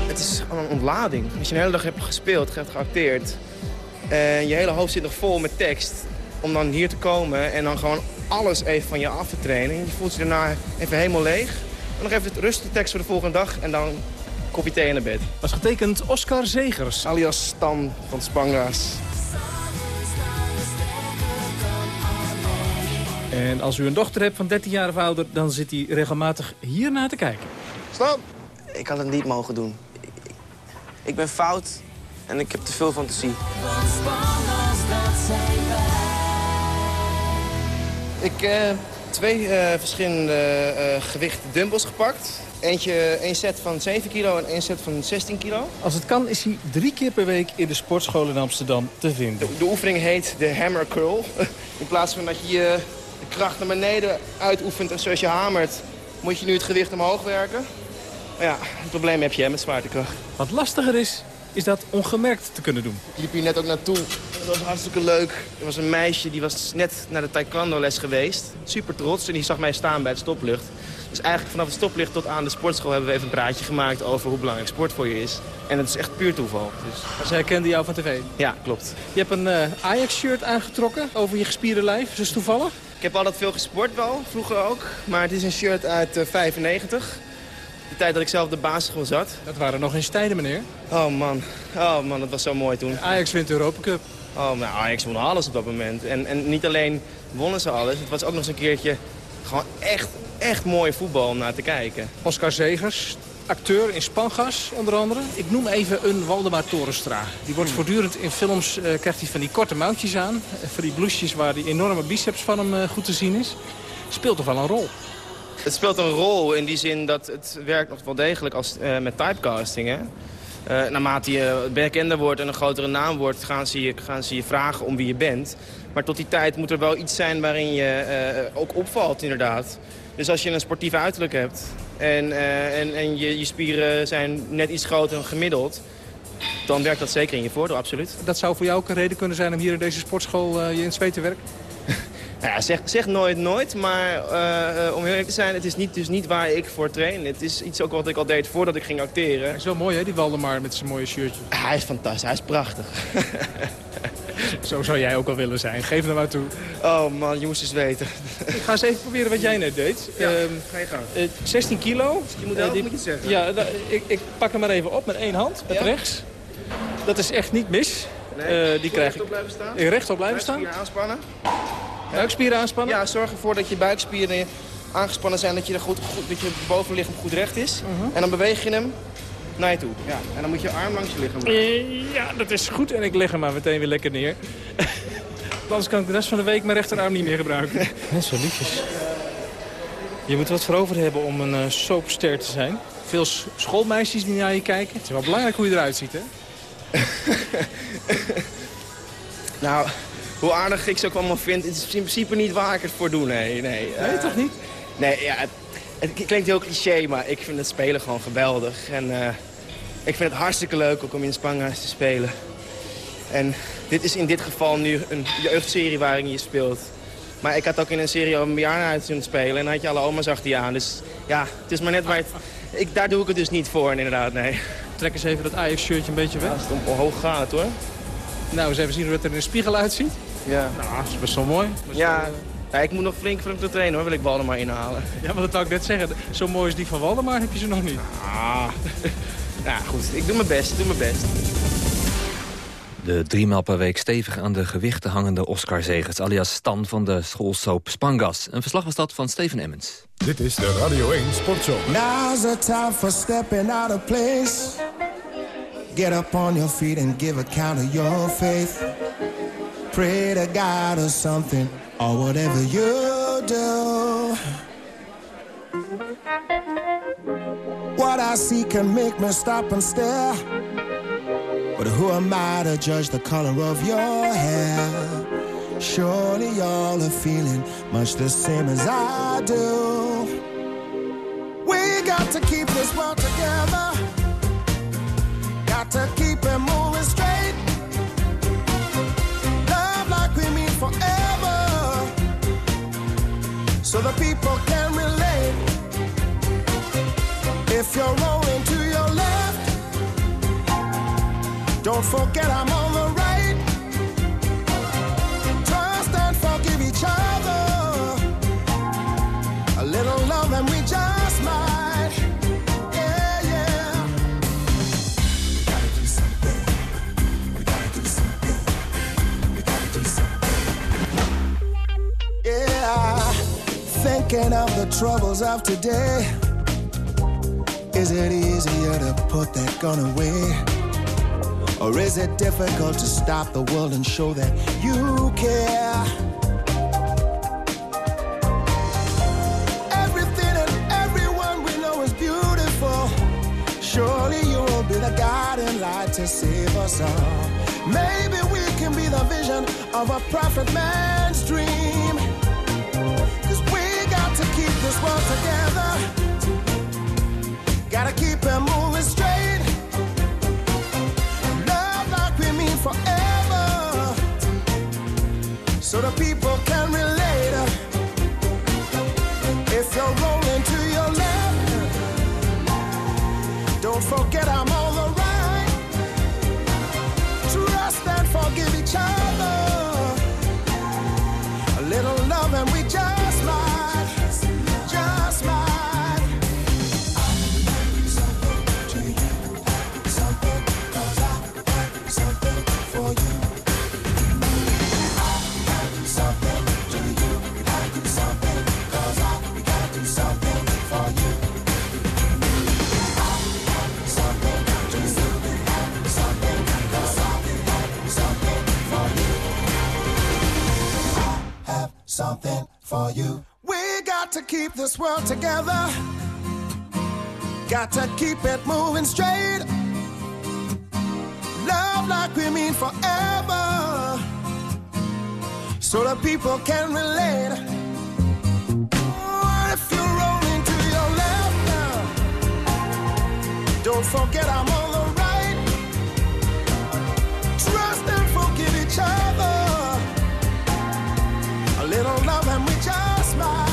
S19: Het is een ontlading. Als je een hele dag hebt gespeeld, hebt geacteerd... en je hele hoofd zit nog vol met tekst... om dan hier te komen en dan gewoon alles even van je af te trainen. Je voelt je daarna even helemaal leeg. En nog even rustig de tekst voor de volgende dag en dan kopje thee in de bed.
S20: Was getekend Oscar Zegers.
S19: Alias Stan van Spanga's.
S20: En als u een dochter hebt van 13 jaar of ouder... dan zit hij regelmatig hier naar te kijken.
S19: Stop! Ik had het niet mogen doen. Ik, ik- ik ben fout en ik heb te veel fantasie. Ik heb twee eh, verschillende eh gewichten dumbbells gepakt. Eentje, één set van 7 kilo en één set van 16 kilo.
S20: Als het kan is hij drie keer per week in de sportschool in Amsterdam te vinden.
S19: De oefening heet de hammer curl. [laughs] In plaats van dat je je de kracht naar beneden uitoefent en zoals je hamert... moet je nu het gewicht omhoog werken. Maar ja, het probleem heb je hè, met zwaartekracht.
S20: Wat lastiger is, is dat ongemerkt te kunnen doen.
S19: Ik liep hier net ook naartoe. Dat was hartstikke leuk. Er was een meisje die was net naar de taekwondo les geweest. Super trots en die zag mij staan bij het stoplicht. Dus eigenlijk vanaf het stoplicht tot aan de sportschool hebben we even een praatje gemaakt over hoe belangrijk sport voor je is. En het is echt puur toeval. Dus...
S20: Zij herkende jou van tv?
S19: Ja, klopt.
S20: Je hebt een eh, Ajax-shirt aangetrokken over je gespierde lijf. Is dat toevallig?
S19: Ik heb altijd veel gesport wel, vroeger ook. Maar het is een shirt uit eh, 95. De tijd dat ik zelf op de basisschool zat.
S20: Dat waren nog eens tijden, meneer.
S19: Oh man, oh man, dat was zo mooi toen.
S20: Ajax wint de Europa Cup.
S19: Oh, nou, Ajax won alles op dat moment. En, en niet alleen wonnen ze alles, het was ook nog eens een keertje gewoon echt, echt mooi voetbal om naar te kijken.
S20: Oscar Zegers, acteur in Spangas onder andere. Ik noem even een Waldemar Torenstra. Die wordt voortdurend in films, eh, krijgt hij van die korte mouwtjes aan. eh, van die blousejes waar die enorme biceps van hem eh, goed te zien is. Speelt toch wel een rol?
S19: Het speelt een rol in die zin dat het werkt nog wel degelijk als, eh, met typecasting. Hè? Eh, naarmate je bekender wordt en een grotere naam wordt, gaan ze, je, gaan ze je vragen om wie je bent. Maar tot die tijd moet er wel iets zijn waarin je eh, ook opvalt, inderdaad. Dus als je een sportief uiterlijk hebt en, eh, en, en je, je spieren zijn net iets groter dan gemiddeld... dan werkt dat zeker in je voordeel, absoluut.
S20: Dat zou voor jou ook een reden kunnen zijn om hier in deze sportschool eh, je in het zweet te werken? [laughs]
S19: Nou ja, zeg, zeg nooit nooit, maar eh, om heel eerlijk te zijn, het is niet, dus niet waar ik voor train. Het is iets ook wat ik al deed voordat ik ging acteren.
S20: Is wel mooi hè, die Waldemar met zijn mooie shirtje.
S19: Hij is fantastisch, hij is prachtig. [laughs] [laughs]
S20: Zo zou jij ook al willen zijn. Geef hem maar toe.
S19: Oh man, je moest eens weten. [laughs]
S20: Ik ga eens even proberen wat jij net deed.
S19: Ja,
S20: Ehm,
S19: ga je gang.
S20: eh, 16 kilo.
S19: Je moet
S20: Eh,
S19: helpen, moet je zeggen.
S20: Ja, da- ik, ik pak hem maar even op met één hand, met
S19: Ja?
S20: rechts. Dat is echt niet mis.
S19: Nee,
S20: Eh, die krijg
S19: rechtop
S20: ik.
S19: blijven staan?
S20: Ik rechtop blijven staan.
S19: Buikspieren aanspannen.
S20: Buikspieren aanspannen?
S19: Ja, zorg ervoor dat je buikspieren aangespannen zijn, dat je, er goed, goed, dat je bovenlichaam goed recht is.
S20: Mhm.
S19: En dan beweeg je hem naar je toe. Ja. En dan moet je arm langs je lichaam.
S20: Eh, Ja, dat is goed. En ik leg hem maar meteen weer lekker neer. [laughs] Anders kan ik de rest van de week mijn rechterarm niet meer gebruiken. [laughs] Mensen, liefjes. Je moet wat voor over hebben om een uh, soapster te zijn. Veel schoolmeisjes die naar je kijken. Het is wel belangrijk hoe je eruit ziet, hè? [laughs]
S19: Nou, hoe aardig ik ze ook allemaal vind, het is in principe niet waar ik het voor doe, nee. Nee,
S20: Nee, toch niet?
S19: Nee, ja, het, het klinkt heel cliché, maar ik vind het spelen gewoon geweldig. En eh, ik vind het hartstikke leuk ook om in Spanga's te spelen. En dit is in dit geval nu een jeugdserie waarin je speelt. Maar ik had ook in een serie over een bejaardenhuis kunnen spelen en dan had je alle oma's achter je aan. Dus ja, het is maar net waar het... Ik, daar doe ik het dus niet voor, inderdaad, nee.
S20: Trek eens even dat Ajax-shirtje een beetje weg.
S19: Als het omhoog gaat, hoor.
S20: Nou, eens even zien hoe het er in de spiegel uitziet.
S19: Ja.
S20: Nou, dat is best wel mooi.
S19: Ja, ja, ik moet nog flink flink te trainen, hoor, wil ik ballen maar inhalen.
S20: Ja, maar dat wou ik net zeggen. Zo mooi als die van Waldemar heb je ze nog niet.
S19: Ah. Ja, goed. Ik doe mijn best, doe mijn best.
S3: De driemaal per week stevig aan de gewichten hangende Oscar-zegers... alias Stan van de schoolsoap Spangas. Een verslag was dat van Steven Emmons.
S1: Dit is de Radio 1 Sportzomer.
S21: Now's the time for stepping out of place. Get up on your feet and give account of your faith. Pray to God or something, or whatever you do. What I see can make me stop and stare. But who am I to judge the color of your hair? Surely y'all are feeling much the same as I do. We got to keep this world together. Got to keep it moving straight. Love like we mean forever. So the people can. If you're rolling to your left, don't forget I'm on the right. Trust and forgive each other. A little love and we just might. Yeah, yeah. We gotta do something. We gotta do something. We gotta do something. Yeah. Thinking of the troubles of today. Is it easier to put that gun away? Or is it difficult to stop the world and show that you care? Everything and everyone we know is beautiful. Surely you will be the guiding light to save us all. Maybe we can be the vision of a prophet man's dream. Cause we got to keep this world together. Gotta keep it moving straight. Love like we mean forever. So the people can relate. If you're rolling to your left, don't forget for you. We got to keep this world together. Got to keep it moving straight. Love like we mean forever. So the people can relate. Oh, If you're rolling to your left now, don't forget I'm little love and we just might.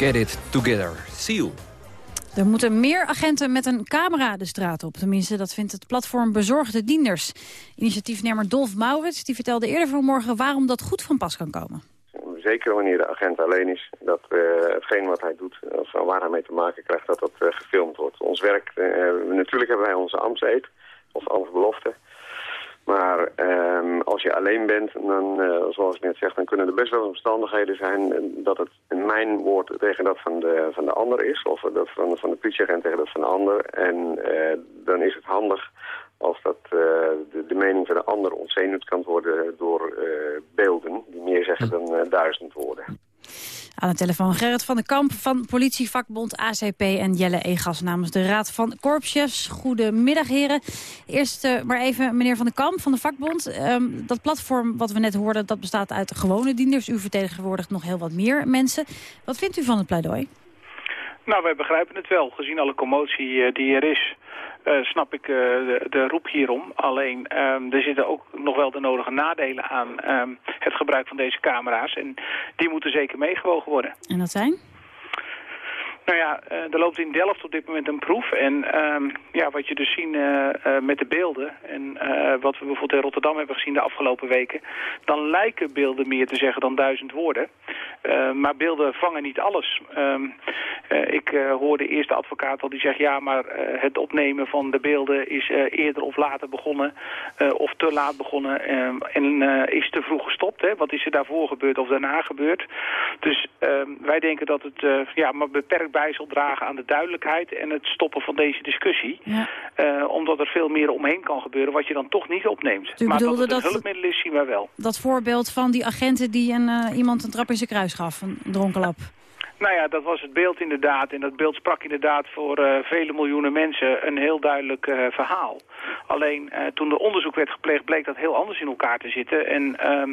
S3: Get it together. Seal.
S2: Er moeten meer agenten met een camera de straat op. Tenminste, dat vindt het platform Bezorgde Dienders. Initiatiefnemer Dolf Maurits die vertelde eerder vanmorgen waarom dat goed van pas kan komen.
S22: Zeker wanneer de agent alleen is, dat eh, hetgeen wat hij doet, of waar hij mee te maken krijgt, dat dat eh, gefilmd wordt. Ons werk, eh, natuurlijk hebben wij onze ambtseed, of ambtsbelofte. Maar ehm, als je alleen bent, dan, eh, zoals ik net zeg, dan kunnen er best wel omstandigheden zijn dat het mijn woord tegen dat van de, van de ander is. Of dat van, van de politieagent tegen dat van de ander. En eh, dan is het handig als dat, eh, de, de mening van de ander ontzenuwd kan worden door beelden die meer zeggen dan duizend woorden.
S2: Aan de telefoon Gerrit van den Kamp van politievakbond ACP en Jelle Egas namens de Raad van Korpschefs. Goedemiddag heren. Eerst eh, maar even meneer van den Kamp van de vakbond. Ehm, dat platform wat we net hoorden, dat bestaat uit gewone dienders. U vertegenwoordigt nog heel wat meer mensen. Wat vindt u van het pleidooi?
S23: Nou, wij begrijpen het wel, gezien alle commotie eh, die er is.
S24: Eh, snap ik eh, de, de roep hierom. Alleen, ehm, er zitten ook nog wel de nodige nadelen aan ehm, het gebruik van deze camera's. En die moeten zeker meegewogen worden.
S2: En dat zijn?
S24: Nou ja, eh, er loopt in Delft op dit moment een proef. En ehm, ja, wat je dus ziet eh, eh, met de beelden... en wat we bijvoorbeeld in Rotterdam hebben gezien de afgelopen weken... dan lijken beelden meer te zeggen dan duizend woorden. Maar beelden vangen niet alles. Ehm, eh, ik hoorde de advocaat al die zegt... ja, maar het opnemen van de beelden is eerder of later begonnen... of te laat begonnen ehm, en is te vroeg gestopt. Hè? Wat is er daarvoor gebeurd of daarna gebeurd? Dus wij denken dat het ja, maar beperkt bij zal dragen aan de duidelijkheid... en het stoppen van deze discussie. Eh, omdat er veel meer omheen kan gebeuren wat je dan toch niet opneemt.
S2: U
S24: maar dat het een hulpmiddel is, zien wij wel.
S2: Dat voorbeeld van die agenten die een, eh, iemand een trap in zijn kruis gaf, een dronkenlap.
S24: Nou ja, dat was het beeld inderdaad. En dat beeld sprak inderdaad voor eh, vele miljoenen mensen een heel duidelijk eh, verhaal. Alleen eh, toen er onderzoek werd gepleegd, bleek dat heel anders in elkaar te zitten. En ehm,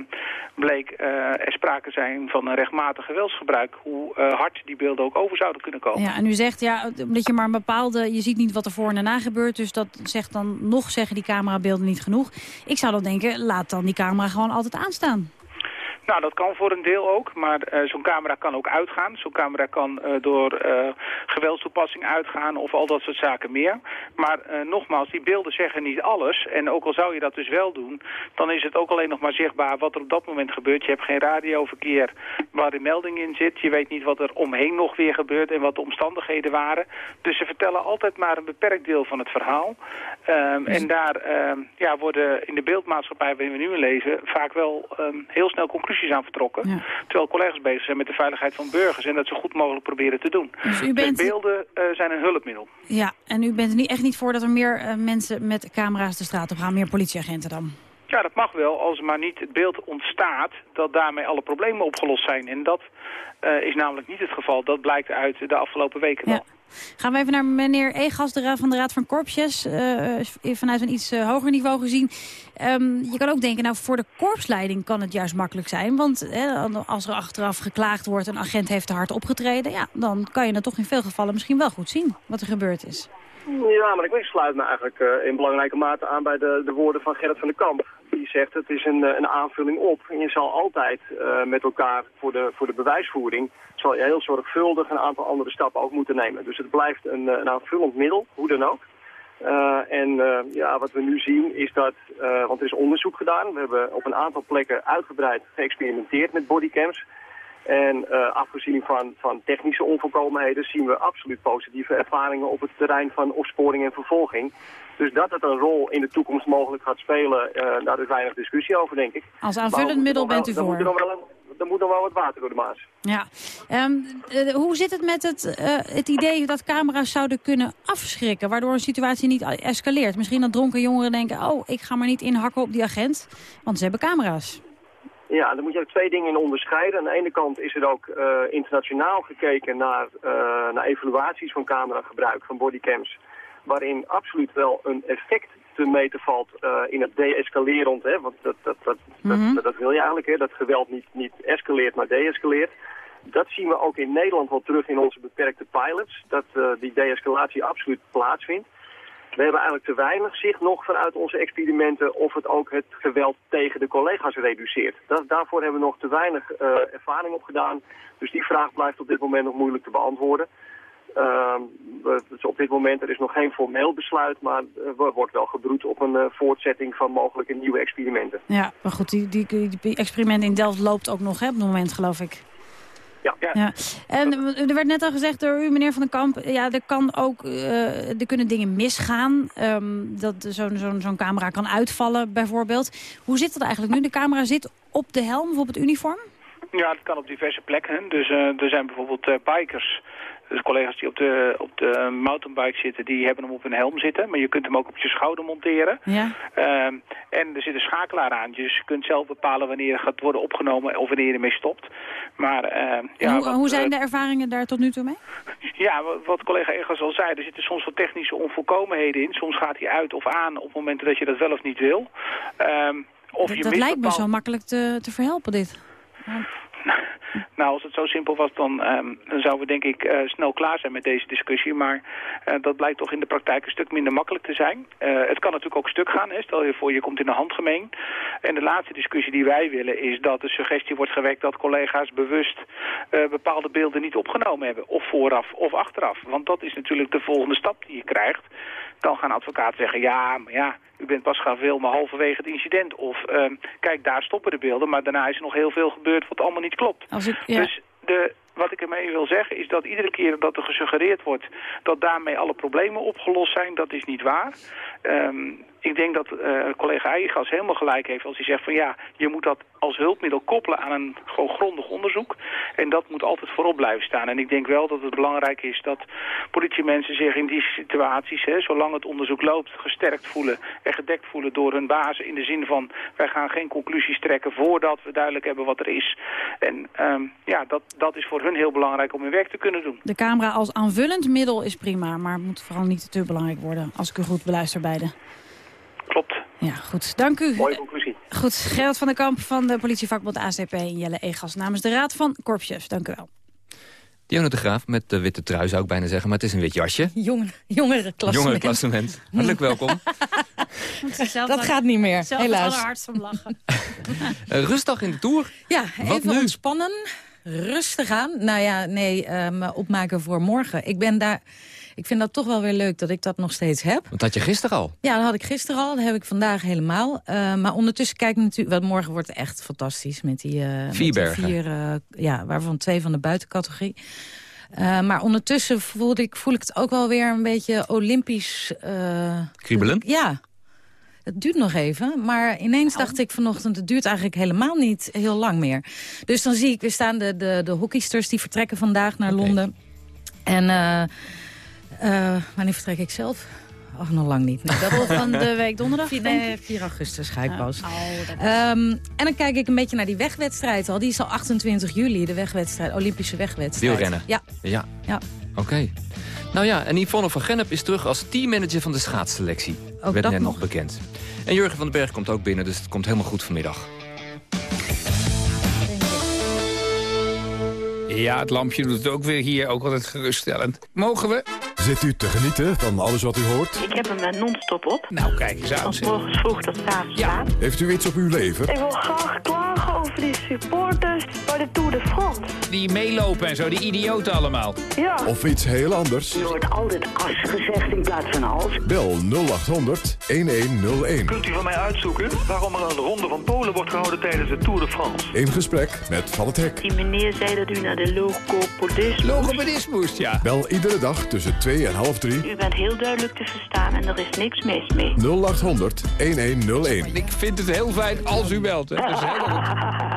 S24: bleek er sprake zijn van een rechtmatig geweldsgebruik. Hoe hard die beelden ook over zouden kunnen komen.
S2: Ja, en u zegt, ja, omdat je maar een bepaalde... Je ziet niet wat er voor en daarna gebeurt, dus dat zegt dan nog zeggen die camerabeelden niet genoeg. Ik zou dan denken, laat dan die camera gewoon altijd aanstaan.
S24: Nou, dat kan voor een deel ook, maar eh, zo'n camera kan ook uitgaan. Zo'n camera kan eh, door eh, geweldstoepassing uitgaan of al dat soort zaken meer. Maar nogmaals, die beelden zeggen niet alles. En ook al zou je dat dus wel doen, dan is het ook alleen nog maar zichtbaar wat er op dat moment gebeurt. Je hebt geen radioverkeer waar de melding in zit. Je weet niet wat er omheen nog weer gebeurt en wat de omstandigheden waren. Dus ze vertellen altijd maar een beperkt deel van het verhaal. Ehm, en daar ehm, ja, worden in de beeldmaatschappij waarin we nu in leven vaak wel ehm, heel snel conclusies aan vertrokken. Terwijl collega's bezig zijn met de veiligheid van burgers en dat zo goed mogelijk proberen te doen.
S2: Dus u bent-
S24: beelden eh, zijn een hulpmiddel.
S2: Ja, en u bent er niet, echt niet voor dat er meer eh, mensen met camera's de straat op gaan, meer politieagenten dan?
S24: Ja, dat mag wel, als er maar niet het beeld ontstaat dat daarmee alle problemen opgelost zijn. En dat eh, is namelijk niet het geval. Dat blijkt uit de afgelopen weken wel.
S2: Ja. Gaan we even naar meneer Egas, van de Raad van Korpsjes. eh, vanuit een iets eh, hoger niveau gezien. Ehm, je kan ook denken, nou voor de korpsleiding kan het juist makkelijk zijn. Want als er achteraf geklaagd wordt, een agent heeft te hard opgetreden... Ja, dan kan je het toch in veel gevallen misschien wel goed zien wat er gebeurd is.
S18: Ja, maar ik sluit me eigenlijk eh, in belangrijke mate aan bij de, de woorden van Gerrit van den Kamp. Die zegt het is een, eh, een aanvulling op. En je zal altijd eh, met elkaar voor de, voor de bewijsvoering... zal je heel zorgvuldig een aantal andere stappen ook moeten nemen. Dus het blijft een, een aanvullend middel, hoe dan ook. En ja, wat we nu zien is dat, want er is onderzoek gedaan. We hebben op een aantal plekken uitgebreid geëxperimenteerd met bodycams. En eh, afgezien van, van technische onvolkomenheden zien we absoluut positieve ervaringen op het terrein van opsporing en vervolging. Dus dat het een rol in de toekomst mogelijk gaat spelen, eh, daar is weinig discussie over, denk ik.
S2: Als aanvullend middel
S18: wel-
S2: bent u voor.
S18: Moet er, een, er moet nog wel wat water door de maas.
S2: Ja. Eh, hoe zit het met het, het idee dat camera's zouden kunnen afschrikken... waardoor een situatie niet escaleert? Misschien dat dronken jongeren denken... oh, ik ga maar niet inhakken op die agent, want ze hebben camera's.
S18: Ja, daar moet je ook twee dingen in onderscheiden. Aan de ene kant is er ook eh, internationaal gekeken naar, eh, naar evaluaties van cameragebruik, van bodycams. Waarin absoluut wel een effect te meten valt eh, in het de-escalerend. Hè? Want dat, dat, dat,
S2: Mhm.
S18: dat, dat wil je eigenlijk, hè? dat geweld niet, niet escaleert, maar de-escaleert. Dat zien we ook in Nederland wel terug in onze beperkte pilots. Dat die de-escalatie absoluut plaatsvindt. We hebben eigenlijk te weinig zicht nog vanuit onze experimenten of het ook het geweld tegen de collega's reduceert. Daarvoor hebben we nog te weinig eh, ervaring op gedaan. Dus die vraag blijft op dit moment nog moeilijk te beantwoorden. Ehm, dus op dit moment er is nog geen formeel besluit, maar er wordt wel gebroed op een eh, voortzetting van mogelijke nieuwe experimenten.
S2: Ja, maar goed, die, die, die experiment in Delft loopt ook nog hè, op het moment, geloof ik.
S18: Ja.
S2: Ja. En er werd net al gezegd door u, meneer Van den Kamp... ja, er, kan ook, eh, er kunnen dingen misgaan. ehm, dat zo'n zo'n zo'n camera kan uitvallen, bijvoorbeeld. Hoe zit dat eigenlijk nu? De camera zit op de helm of op het uniform?
S24: Ja, dat kan op diverse plekken. Dus eh, er zijn bijvoorbeeld eh, bikers, dus collega's die op de, op de mountainbike zitten, die hebben hem op hun helm zitten. Maar je kunt hem ook op je schouder monteren.
S2: Ja.
S24: Ehm, en er zit een schakelaar aan, dus je kunt zelf bepalen wanneer het gaat worden opgenomen of wanneer je ermee stopt. Maar ehm, ja,
S2: hoe,
S24: wat,
S2: hoe zijn
S24: eh,
S2: de ervaringen daar tot nu toe mee? [laughs]
S24: ja, wa- wat collega Egas al zei, er zitten soms wat technische onvolkomenheden in. Soms gaat hij uit of aan op momenten dat je dat wel of niet wil. Ehm, of
S2: dat
S24: je
S2: dat lijkt me
S24: bepaald-
S2: zo makkelijk te, te verhelpen, dit. [laughs]
S24: Nou, als het zo simpel was, dan, ehm, dan zouden we denk ik eh, snel klaar zijn met deze discussie. Maar eh, dat blijkt toch in de praktijk een stuk minder makkelijk te zijn. Eh, het kan natuurlijk ook stuk gaan. Hè. Stel je voor, je komt in een handgemeen. En de laatste discussie die wij willen is dat de suggestie wordt gewekt dat collega's bewust bepaalde beelden niet opgenomen hebben. Of vooraf of achteraf. Want dat is natuurlijk de volgende stap die je krijgt. Dan gaan advocaten zeggen, ja, maar ja, u bent pas gaan filmen halverwege het incident. Of ehm, kijk, daar stoppen de beelden, maar daarna is er nog heel veel gebeurd wat allemaal niet klopt.
S2: Als ik, ja.
S24: Dus de, wat ik ermee wil zeggen is dat iedere keer dat er gesuggereerd wordt dat daarmee alle problemen opgelost zijn, dat is niet waar. Ehm, ik denk dat eh, collega Eijgas helemaal gelijk heeft als hij zegt van ja, je moet dat als hulpmiddel koppelen aan een gewoon grondig onderzoek. En dat moet altijd voorop blijven staan. En ik denk wel dat het belangrijk is dat politiemensen zich in die situaties, hè, zolang het onderzoek loopt, gesterkt voelen en gedekt voelen door hun bazen. In de zin van wij gaan geen conclusies trekken voordat we duidelijk hebben wat er is. En ehm, ja, dat, dat is voor hun heel belangrijk om hun werk te kunnen doen.
S2: De camera als aanvullend middel is prima, maar moet vooral niet te belangrijk worden. Als ik u goed beluister beide.
S24: Klopt.
S2: Ja, goed. Dank u.
S23: Mooie conclusie.
S2: Goed, Gerard van der Kamp van de politievakbond ACP en Jelle Egas namens de Raad van Korpschefs. Dank u wel.
S3: Dionne de Graaf met de witte trui zou ik bijna zeggen, maar het is een wit jasje.
S25: Jongere, jongere klassement.
S3: Jongere klassement. Hartelijk welkom. [laughs]
S25: Dat gaat niet meer,
S2: Zelf
S25: helaas.
S2: om lachen. [laughs]
S3: Eh, rustdag in de Tour.
S25: Ja,
S3: Wat
S25: even
S3: nu?
S25: ontspannen. Rustig aan. Nou ja, nee, eh, me opmaken voor morgen. Ik ben daar... Ik vind dat toch wel weer leuk dat ik dat nog steeds heb.
S3: Want had je gisteren al.
S25: Ja, dat had ik gisteren al. Dat heb ik vandaag helemaal. Eh, maar ondertussen kijk ik natuurlijk... Want morgen wordt het echt fantastisch met die... eh, met die
S3: bergen.
S25: vier, eh, ja, waarvan twee van de buitencategorie. Eh, maar ondertussen voelde ik, voel ik het ook wel weer een beetje olympisch... eh,
S3: Kriebelen?
S25: ja. Het duurt nog even, maar ineens dacht ik vanochtend... het duurt eigenlijk helemaal niet heel lang meer. Dus dan zie ik, we staan de, de, de hockeysters die vertrekken vandaag naar Londen. En eh, eh, wanneer vertrek ik zelf? Oh, nog lang niet. Nee, dat
S2: Volgende week donderdag,
S25: Vier,
S2: denk
S25: nee, 4 augustus ga ik
S2: Ja.
S25: pas.
S2: Oh,
S25: Ehm, en dan kijk ik een beetje naar die wegwedstrijd al. Die is al 28 juli, de wegwedstrijd, Olympische wegwedstrijd.
S3: Wielrennen.
S25: Ja.
S3: Ja.
S25: ja.
S3: Oké. Nou ja, en Yvonne van Gennep is terug als teammanager van de schaatsselectie.
S25: Ook
S3: Werd
S25: dat
S3: net nog
S25: nog.
S3: bekend. En Jurgen van den Berg komt ook binnen, dus het komt helemaal goed vanmiddag.
S26: Ja, het lampje doet het ook weer hier, ook altijd geruststellend. Mogen we?
S1: Zit u te genieten van alles wat u hoort?
S27: Ik heb hem eh, non-stop op.
S26: Nou, kijk eens aan.
S27: Van 's morgens vroeg tot 's avonds laat.
S1: Heeft u iets op uw leven?
S27: Ik wil graag klagen over die supporters bij de Tour de France.
S26: Die meelopen en zo, die idioten allemaal.
S27: Ja.
S1: Of iets heel anders?
S27: Er wordt altijd as gezegd in plaats van als.
S1: Bel 0800 1101.
S28: Kunt u van mij uitzoeken waarom er een ronde van Polen wordt gehouden tijdens de Tour de France?
S1: In gesprek met Van het Hek.
S27: Die meneer zei dat u naar de logopedist
S26: Logopedist moest, ja.
S1: Bel iedere dag tussen 2 en half 3.
S27: U bent heel duidelijk te verstaan en er is niks mis mee.
S1: 0800 1101.
S26: Ik vind het heel fijn als u belt. Hè. Dat is heel [laughs]